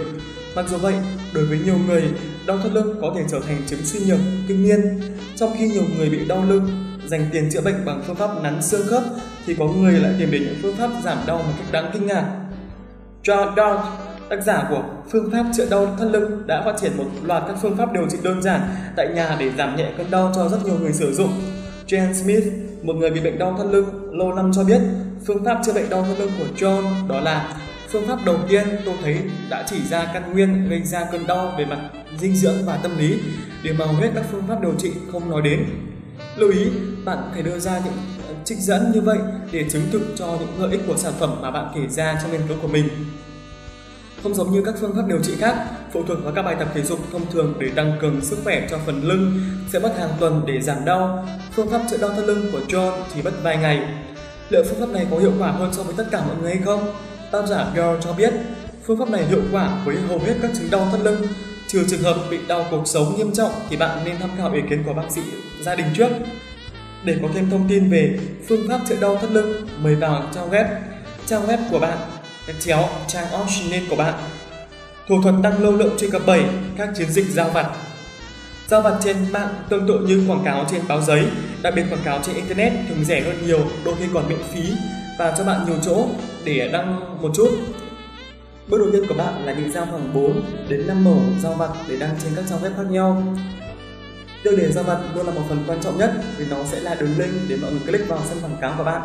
Mặc dù vậy, đối với nhiều người, đau thắt lưng có thể trở thành chứng suy nhược kinh niên, trong khi nhiều người bị đau lưng dành tiền chữa bệnh bằng phương pháp nắn xương khớp thì có người lại tìm đến những phương pháp giảm đau một cách đáng kinh ngạc. John Dart, tác giả của phương pháp chữa đau thắt lưng đã phát triển một loạt các phương pháp điều trị đơn giản tại nhà để giảm nhẹ cơn đau cho rất nhiều người sử dụng. Jan Smith, một người bị bệnh đau thắt lưng lâu năm cho biết phương pháp chữa bệnh đau thắt lưng của John đó là phương pháp đầu tiên tôi thấy đã chỉ ra căn nguyên gây ra cơn đau về mặt dinh dưỡng và tâm lý để mà hầu hết các phương pháp điều trị không nói đến lưu ý bạn phải đưa ra những ờ, trích dẫn như vậy để chứng thực cho những lợi ích của sản phẩm mà bạn kể ra trong nghiên cứu của mình không giống như các phương pháp điều trị khác, phụ thuộc vào các bài tập thể dục thông thường để tăng cường sức khỏe cho phần lưng sẽ mất hàng tuần để giảm đau. Phương pháp chữa đau thắt lưng của John chỉ mất vài ngày. Liệu phương pháp này có hiệu quả hơn so với tất cả mọi người hay không? Tác giả Girl cho biết, phương pháp này hiệu quả với hầu hết các chứng đau thắt lưng. Trừ trường hợp bị đau cuộc sống nghiêm trọng thì bạn nên tham khảo ý kiến của bác sĩ gia đình trước. Để có thêm thông tin về phương pháp chữa đau thắt lưng, mời vào trang web trang web của bạn chéo trang optional của bạn. Thủ thuật tăng lưu lượng truy cập 7 các chiến dịch giao vặt. Giao vặt trên mạng tương tự như quảng cáo trên báo giấy, đặc biệt quảng cáo trên internet thường rẻ hơn nhiều, đôi khi còn miễn phí và cho bạn nhiều chỗ để đăng một chút. Bước đầu tiên của bạn là định giao khoảng 4 đến 5 mẫu giao vặt để đăng trên các trang web khác nhau. Tiêu đề giao vặt luôn là một phần quan trọng nhất vì nó sẽ là đường link để mọi người click vào xem quảng cáo của bạn.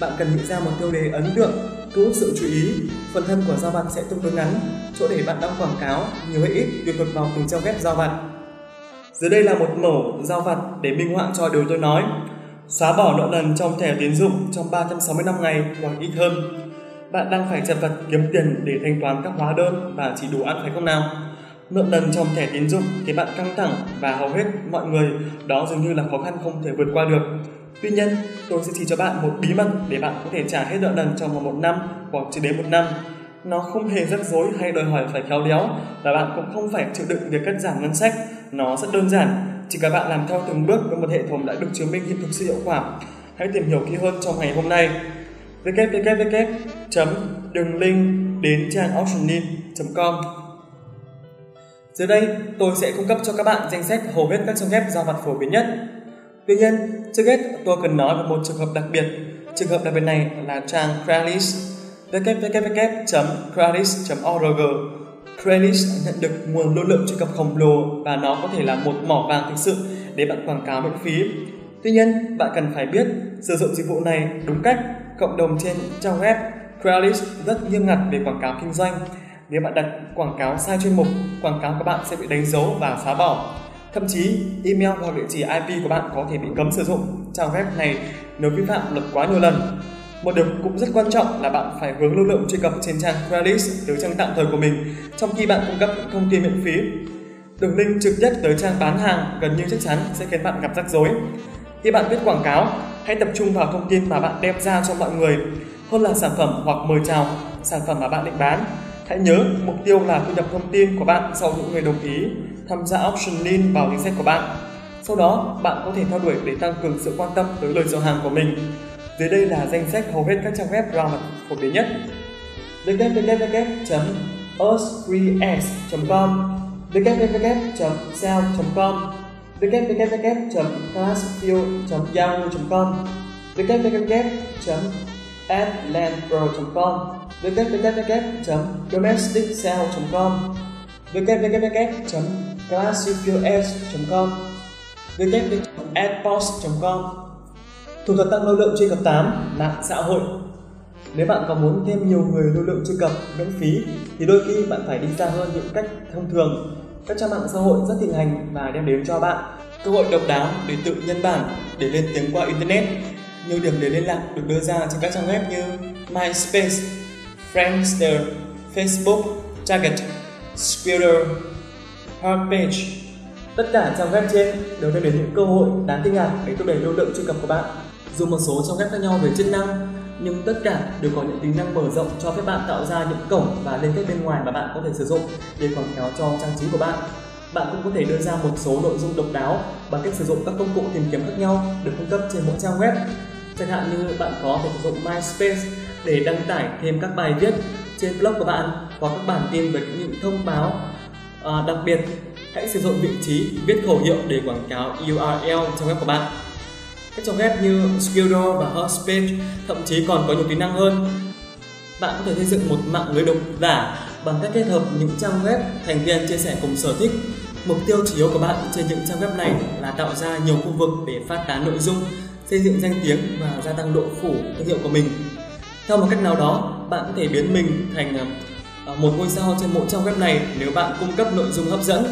Bạn cần nghĩ ra một tiêu đề ấn tượng, thu hút sự chú ý. Phần thân của giao vặt sẽ tương đối ngắn, chỗ để bạn đăng quảng cáo nhiều hay ít tùy thuộc vào từng trang web giao vặt. Dưới đây là một mẫu giao vặt để minh họa cho điều tôi nói. Xóa bỏ nợ nần trong thẻ tín dụng trong 365 ngày hoặc ít hơn. Bạn đang phải chật vật kiếm tiền để thanh toán các hóa đơn và chỉ đủ ăn phải không nào? Nợ nần trong thẻ tín dụng thì bạn căng thẳng và hầu hết mọi người đó dường như là khó khăn không thể vượt qua được. Tuy nhiên, tôi sẽ chỉ cho bạn một bí mật để bạn có thể trả hết nợ nần trong vòng một năm hoặc chỉ đến một năm. Nó không hề rắc rối hay đòi hỏi phải khéo léo và bạn cũng không phải chịu đựng việc cắt giảm ngân sách. Nó rất đơn giản, chỉ cần bạn làm theo từng bước với một hệ thống đã được chứng minh hiện thực sự hiệu quả. Hãy tìm hiểu kỹ hơn trong ngày hôm nay www. đường link đến trang optionin.com Dưới đây, tôi sẽ cung cấp cho các bạn danh sách hầu hết các trang web giao mặt phổ biến nhất Tuy nhiên, trước hết tôi cần nói về một trường hợp đặc biệt. Trường hợp đặc biệt này là trang Craigslist www.craigslist.org Craigslist nhận được nguồn lưu lượng truy cập khổng lồ và nó có thể là một mỏ vàng thực sự để bạn quảng cáo miễn phí. Tuy nhiên, bạn cần phải biết sử dụng dịch vụ này đúng cách. Cộng đồng trên trang web Craigslist rất nghiêm ngặt về quảng cáo kinh doanh. Nếu bạn đặt quảng cáo sai chuyên mục, quảng cáo của bạn sẽ bị đánh dấu và xóa bỏ. Thậm chí, email hoặc địa chỉ IP của bạn có thể bị cấm sử dụng trang web này nếu vi phạm luật quá nhiều lần. Một điều cũng rất quan trọng là bạn phải hướng lưu lượng truy cập trên trang Craigslist từ trang tạm thời của mình trong khi bạn cung cấp những thông tin miễn phí. Đường link trực tiếp tới trang bán hàng gần như chắc chắn sẽ khiến bạn gặp rắc rối. Khi bạn viết quảng cáo, hãy tập trung vào thông tin mà bạn đem ra cho mọi người hơn là sản phẩm hoặc mời chào sản phẩm mà bạn định bán. Hãy nhớ mục tiêu là thu nhập thông tin của bạn sau những người đồng ý tham gia option link vào danh sách của bạn. Sau đó, bạn có thể theo đuổi để tăng cường sự quan tâm tới lời giao hàng của mình. Dưới đây là danh sách hầu hết các trang web drama phổ biến nhất. www.earth3s.com, www.sell.com www.classfield.yahoo.com www.adlandpro.com www.domesticsale.com www.classicus.com www.adpost.com Thủ thuật tăng lưu lượng truy cập 8 mạng xã hội Nếu bạn có muốn thêm nhiều người lưu lượng truy cập miễn phí thì đôi khi bạn phải đi xa hơn những cách thông thường. Các trang mạng xã hội rất thịnh hành và đem đến cho bạn cơ hội độc đáo để tự nhân bản để lên tiếng qua internet. Nhiều điểm để liên lạc được đưa ra trên các trang web như MySpace, Friendster, Facebook, Target, Twitter, Homepage. Tất cả trang web trên đều đem đến những cơ hội đáng kinh ngạc để thúc đẩy lưu lượng truy cập của bạn. Dù một số trang web khác nhau về chức năng, nhưng tất cả đều có những tính năng mở rộng cho phép bạn tạo ra những cổng và liên kết bên ngoài mà bạn có thể sử dụng để quảng cáo cho trang trí của bạn. Bạn cũng có thể đưa ra một số nội dung độc đáo bằng cách sử dụng các công cụ tìm kiếm khác nhau được cung cấp trên mỗi trang web. Chẳng hạn như bạn có thể sử dụng MySpace để đăng tải thêm các bài viết trên blog của bạn hoặc các bản tin về những thông báo. À, đặc biệt, hãy sử dụng vị trí viết khẩu hiệu để quảng cáo URL trong web của bạn. Các trang web như Skilldo và Hotpage thậm chí còn có nhiều tính năng hơn. Bạn có thể xây dựng một mạng lưới độc giả bằng cách kết hợp những trang web thành viên chia sẻ cùng sở thích. Mục tiêu chủ yếu của bạn trên những trang web này là tạo ra nhiều khu vực để phát tán nội dung, xây dựng danh tiếng và gia tăng độ phủ thương hiệu của mình. Theo một cách nào đó, bạn có thể biến mình thành ờ, một ngôi sao trên mỗi trang web này nếu bạn cung cấp nội dung hấp dẫn.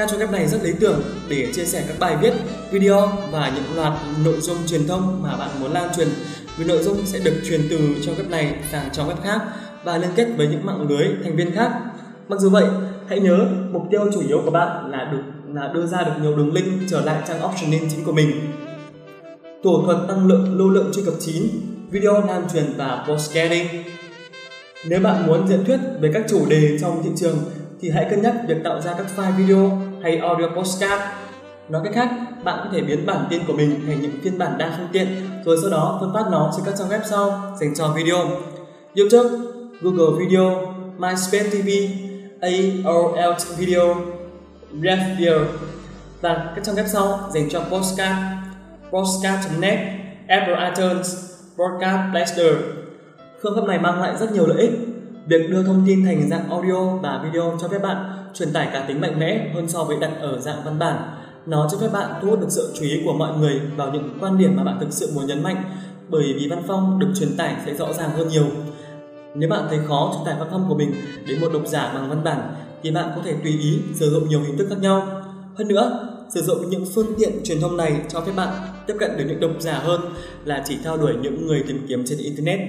Các trang web này rất lý tưởng để chia sẻ các bài viết, video và những loạt nội dung truyền thông mà bạn muốn lan truyền vì nội dung sẽ được truyền từ trang web này sang trang web khác và liên kết với những mạng lưới thành viên khác. Mặc dù vậy, hãy nhớ mục tiêu chủ yếu của bạn là được là đưa ra được nhiều đường link trở lại trang optioning chính của mình. Thủ thuật tăng lượng lưu lượng truy cập chín, video lan truyền và postcarding. Nếu bạn muốn diễn thuyết về các chủ đề trong thị trường thì hãy cân nhắc việc tạo ra các file video hay audio postcard. Nói cách khác, bạn có thể biến bản tin của mình thành những phiên bản đa phương tiện rồi sau đó phân phát nó trên các trang web sau dành cho video. YouTube, Google Video, MySpace TV, AOL Video, Redfield và các trang web sau dành cho postcard, postcard.net, Apple iTunes, Podcast Blaster. Phương pháp này mang lại rất nhiều lợi ích. Việc đưa thông tin thành dạng audio và video cho phép bạn truyền tải cá tính mạnh mẽ hơn so với đặt ở dạng văn bản. Nó cho phép bạn thu hút được sự chú ý của mọi người vào những quan điểm mà bạn thực sự muốn nhấn mạnh bởi vì văn phong được truyền tải sẽ rõ ràng hơn nhiều. Nếu bạn thấy khó truyền tải văn phong của mình đến một độc giả bằng văn bản thì bạn có thể tùy ý sử dụng nhiều hình thức khác nhau. Hơn nữa, sử dụng những phương tiện truyền thông này cho phép bạn tiếp cận đến những độc giả hơn là chỉ theo đuổi những người tìm kiếm trên internet.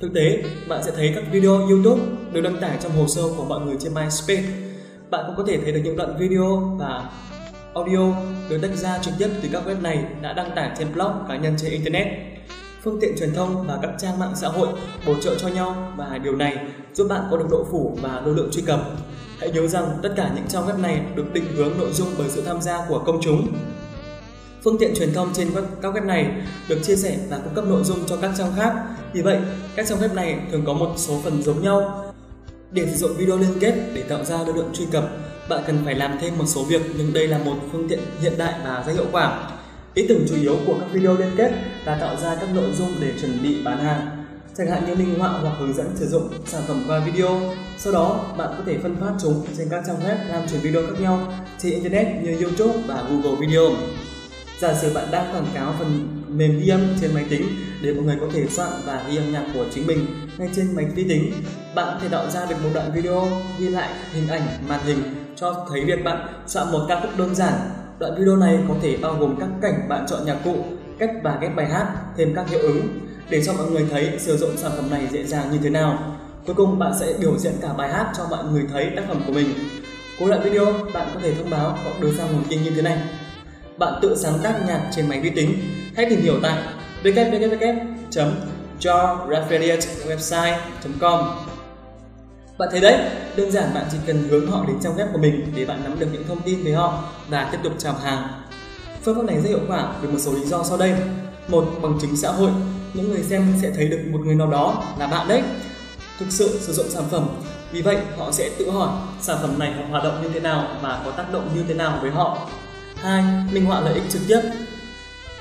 Thực tế, bạn sẽ thấy các video YouTube được đăng tải trong hồ sơ của mọi người trên MySpace. Bạn cũng có thể thấy được những đoạn video và audio được tách ra trực tiếp từ các web này đã đăng tải trên blog cá nhân trên internet phương tiện truyền thông và các trang mạng xã hội bổ trợ cho nhau và điều này giúp bạn có được độ phủ và lưu lượng truy cập. Hãy nhớ rằng tất cả những trang web này được định hướng nội dung bởi sự tham gia của công chúng. Phương tiện truyền thông trên các web này được chia sẻ và cung cấp nội dung cho các trang khác. Vì vậy, các trang web này thường có một số phần giống nhau. Để sử dụng video liên kết để tạo ra lưu lượng truy cập, bạn cần phải làm thêm một số việc nhưng đây là một phương tiện hiện đại và rất hiệu quả. Ý tưởng chủ yếu của các video liên kết là tạo ra các nội dung để chuẩn bị bán hàng, chẳng hạn như minh họa hoặc hướng dẫn sử dụng sản phẩm qua video. Sau đó, bạn có thể phân phát chúng trên các trang web lan truyền video khác nhau trên Internet như YouTube và Google Video. Dạ, Giả sử bạn đang quảng cáo phần mềm ghi âm trên máy tính để mọi người có thể soạn và ghi âm nhạc của chính mình ngay trên máy vi tính, bạn có thể tạo ra được một đoạn video ghi lại hình ảnh màn hình cho thấy việc bạn soạn một ca khúc đơn giản Đoạn video này có thể bao gồm các cảnh bạn chọn nhạc cụ, cách và ghép bài hát, thêm các hiệu ứng để cho mọi người thấy sử dụng sản phẩm này dễ dàng như thế nào. Cuối cùng bạn sẽ biểu diễn cả bài hát cho mọi người thấy tác phẩm của mình. Cuối đoạn video, bạn có thể thông báo hoặc đưa ra nguồn tin như thế này. Bạn tự sáng tác nhạc trên máy vi tính. Hãy tìm hiểu tại www.joreferriatwebsite.com bạn thấy đấy, đơn giản bạn chỉ cần hướng họ đến trang web của mình để bạn nắm được những thông tin về họ và tiếp tục chào hàng. Phương pháp này rất hiệu quả vì một số lý do sau đây. Một, bằng chứng xã hội, những người xem sẽ thấy được một người nào đó là bạn đấy thực sự sử dụng sản phẩm. Vì vậy, họ sẽ tự hỏi sản phẩm này hoạt động như thế nào và có tác động như thế nào với họ. Hai, minh họa lợi ích trực tiếp.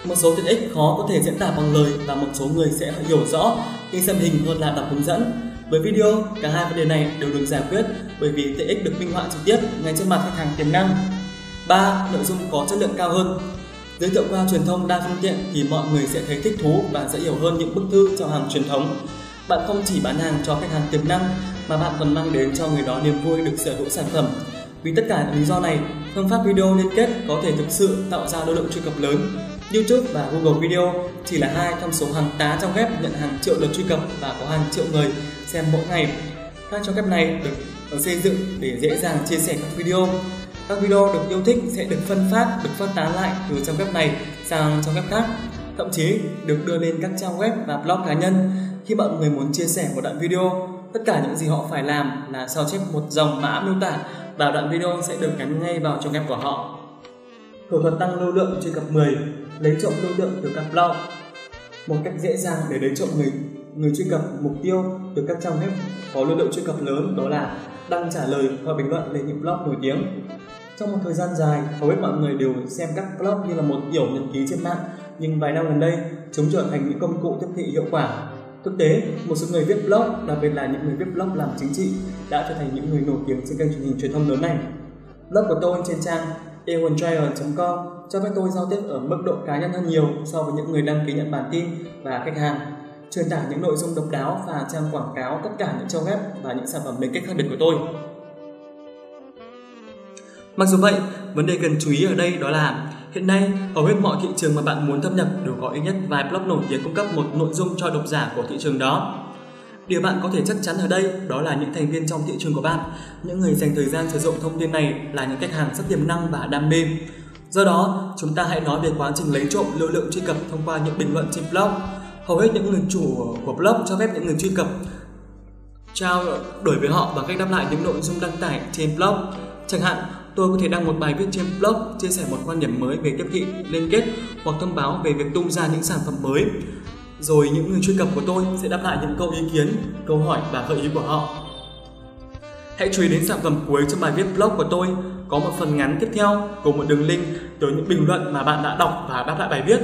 Một số tiện ích khó có thể diễn tả bằng lời và một số người sẽ hiểu rõ khi xem hình hơn là đọc hướng dẫn với video, cả hai vấn đề này đều được giải quyết bởi vì tiện ích được minh họa trực tiếp ngay trên mặt khách hàng tiềm năng. 3. Nội dung có chất lượng cao hơn. Giới thiệu qua truyền thông đa phương tiện thì mọi người sẽ thấy thích thú và dễ hiểu hơn những bức thư cho hàng truyền thống. Bạn không chỉ bán hàng cho khách hàng tiềm năng mà bạn còn mang đến cho người đó niềm vui được sở hữu sản phẩm. Vì tất cả lý do này, phương pháp video liên kết có thể thực sự tạo ra lưu lượng truy cập lớn. YouTube và Google Video chỉ là hai trong số hàng tá trong web nhận hàng triệu lượt truy cập và có hàng triệu người xem mỗi ngày. Các trang web này được xây dựng để dễ dàng chia sẻ các video. Các video được yêu thích sẽ được phân phát, được phát tán lại từ trang web này sang trang web khác, thậm chí được đưa lên các trang web và blog cá nhân. Khi mọi người muốn chia sẻ một đoạn video, tất cả những gì họ phải làm là sao chép một dòng mã miêu tả và đoạn video sẽ được gắn ngay vào trong app của họ. Thủ thuật tăng lưu lượng truy cập 10 lấy trộm lưu lượng từ các blog Một cách dễ dàng để lấy trộm người người truy cập mục tiêu từ các trang web có lưu lượng truy cập lớn đó là đăng trả lời hoặc bình luận lên những blog nổi tiếng. Trong một thời gian dài, hầu hết mọi người đều xem các blog như là một kiểu nhật ký trên mạng, nhưng vài năm gần đây, chúng trở thành những công cụ tiếp thị hiệu quả. Thực tế, một số người viết blog, đặc biệt là những người viết blog làm chính trị, đã trở thành những người nổi tiếng trên kênh truyền hình truyền thông lớn này. Blog của tôi trên trang ewantrial.com cho phép tôi giao tiếp ở mức độ cá nhân hơn nhiều so với những người đăng ký nhận bản tin và khách hàng truyền tải những nội dung độc đáo và trang quảng cáo tất cả những trang web và những sản phẩm liên kết khác biệt của tôi. Mặc dù vậy, vấn đề cần chú ý ở đây đó là hiện nay hầu hết mọi thị trường mà bạn muốn thâm nhập đều có ít nhất vài blog nổi tiếng cung cấp một nội dung cho độc giả của thị trường đó. Điều bạn có thể chắc chắn ở đây đó là những thành viên trong thị trường của bạn, những người dành thời gian sử dụng thông tin này là những khách hàng rất tiềm năng và đam mê. Do đó, chúng ta hãy nói về quá trình lấy trộm lưu lượng truy cập thông qua những bình luận trên blog hầu hết những người chủ của blog cho phép những người truy cập trao đổi với họ bằng cách đáp lại những nội dung đăng tải trên blog. Chẳng hạn, tôi có thể đăng một bài viết trên blog chia sẻ một quan điểm mới về tiếp thị, liên kết hoặc thông báo về việc tung ra những sản phẩm mới. Rồi những người truy cập của tôi sẽ đáp lại những câu ý kiến, câu hỏi và gợi ý của họ. Hãy chú ý đến sản phẩm cuối trong bài viết blog của tôi có một phần ngắn tiếp theo cùng một đường link tới những bình luận mà bạn đã đọc và đáp lại bài viết